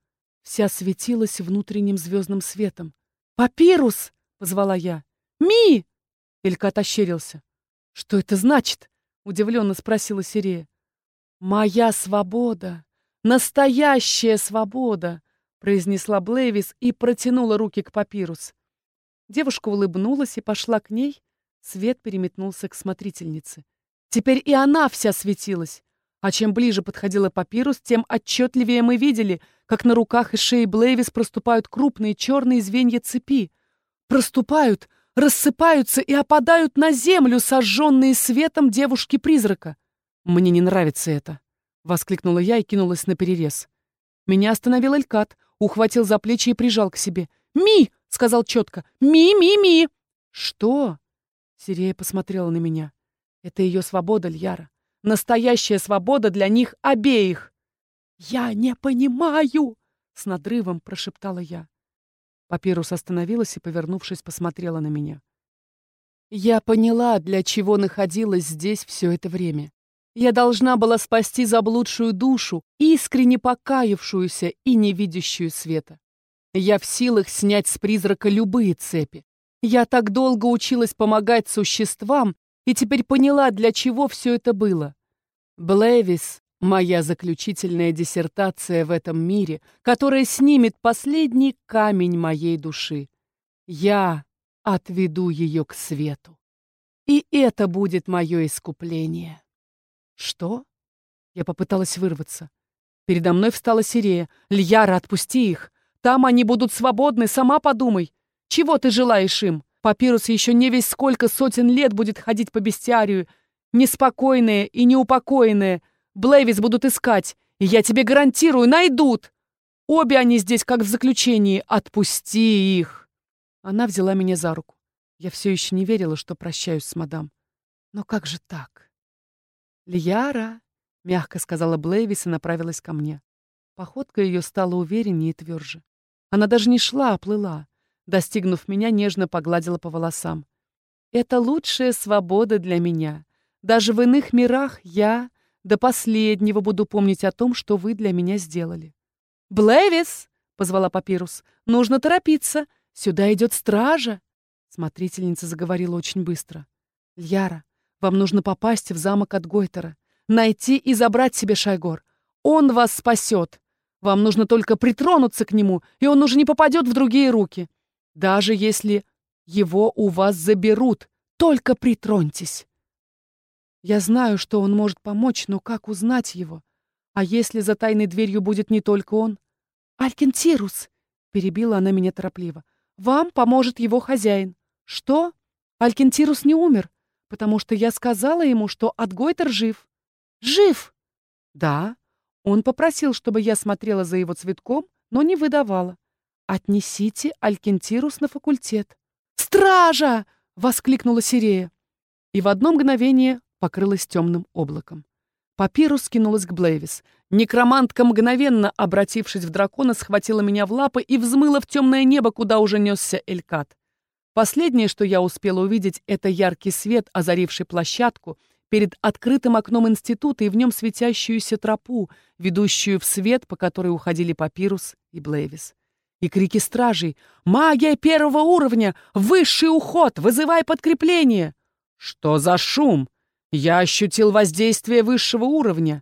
Вся светилась внутренним звездным светом. «Папирус!» — позвала я. «Ми!» — Элькат ощерился. «Что это значит?» — удивленно спросила Сирея. «Моя свобода! Настоящая свобода!» — произнесла Блейвис и протянула руки к папирус. Девушка улыбнулась и пошла к ней. Свет переметнулся к смотрительнице. Теперь и она вся светилась. А чем ближе подходила папирус, тем отчетливее мы видели, как на руках и шее Блейвис проступают крупные черные звенья цепи. Проступают, рассыпаются и опадают на землю, сожженные светом девушки-призрака. «Мне не нравится это», — воскликнула я и кинулась на перерез. Меня остановил Элькат, ухватил за плечи и прижал к себе. «Ми!» — сказал четко. «Ми-ми-ми!» «Что?» — Сирея посмотрела на меня. «Это ее свобода, Льяра. Настоящая свобода для них обеих!» «Я не понимаю!» — с надрывом прошептала я. Папирус остановилась и, повернувшись, посмотрела на меня. Я поняла, для чего находилась здесь все это время. Я должна была спасти заблудшую душу, искренне покаявшуюся и не видящую света. Я в силах снять с призрака любые цепи. Я так долго училась помогать существам и теперь поняла, для чего все это было. Блэвис Моя заключительная диссертация в этом мире, которая снимет последний камень моей души. Я отведу ее к свету. И это будет мое искупление. Что? Я попыталась вырваться. Передо мной встала Сирея. Льяра, отпусти их. Там они будут свободны, сама подумай. Чего ты желаешь им? Папирус еще не весь сколько сотен лет будет ходить по бестиарию, неспокойная и неупокоенная, Блэвис будут искать, и я тебе гарантирую, найдут. Обе они здесь, как в заключении. Отпусти их!» Она взяла меня за руку. Я все еще не верила, что прощаюсь с мадам. Но как же так? «Льяра!» — мягко сказала Блэвис и направилась ко мне. Походка ее стала увереннее и тверже. Она даже не шла, а плыла. Достигнув меня, нежно погладила по волосам. «Это лучшая свобода для меня. Даже в иных мирах я до последнего буду помнить о том, что вы для меня сделали. «Блэвис!» — позвала Папирус. «Нужно торопиться. Сюда идет стража!» Смотрительница заговорила очень быстро. «Льяра, вам нужно попасть в замок от Гойтера, найти и забрать себе Шайгор. Он вас спасет. Вам нужно только притронуться к нему, и он уже не попадет в другие руки. Даже если его у вас заберут, только притроньтесь. Я знаю, что он может помочь, но как узнать его? А если за тайной дверью будет не только он? «Алькентирус!» — перебила она меня торопливо. «Вам поможет его хозяин». «Что? Алькентирус не умер, потому что я сказала ему, что Отгойтер жив». «Жив?» «Да. Он попросил, чтобы я смотрела за его цветком, но не выдавала. Отнесите Алькентирус на факультет». «Стража!» — воскликнула Сирея. И в одно мгновение покрылась темным облаком. Папирус скинулась к Блейвис. Некромантка, мгновенно обратившись в дракона, схватила меня в лапы и взмыла в темное небо, куда уже несся Элькат. Последнее, что я успела увидеть, это яркий свет, озаривший площадку, перед открытым окном института и в нем светящуюся тропу, ведущую в свет, по которой уходили Папирус и Блейвис. И крики стражей «Магия первого уровня! Высший уход! Вызывай подкрепление!» «Что за шум?» Я ощутил воздействие высшего уровня.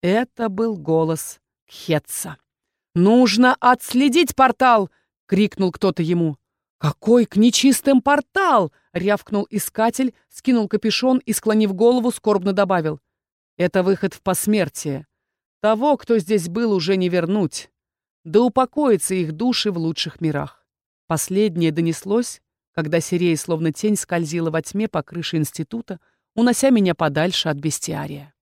Это был голос Кхетса. «Нужно отследить портал!» — крикнул кто-то ему. «Какой к нечистым портал!» — рявкнул искатель, скинул капюшон и, склонив голову, скорбно добавил. «Это выход в посмертие. Того, кто здесь был, уже не вернуть. Да упокоятся их души в лучших мирах». Последнее донеслось, когда Сирея, словно тень, скользила во тьме по крыше института, унося меня подальше от бестиария.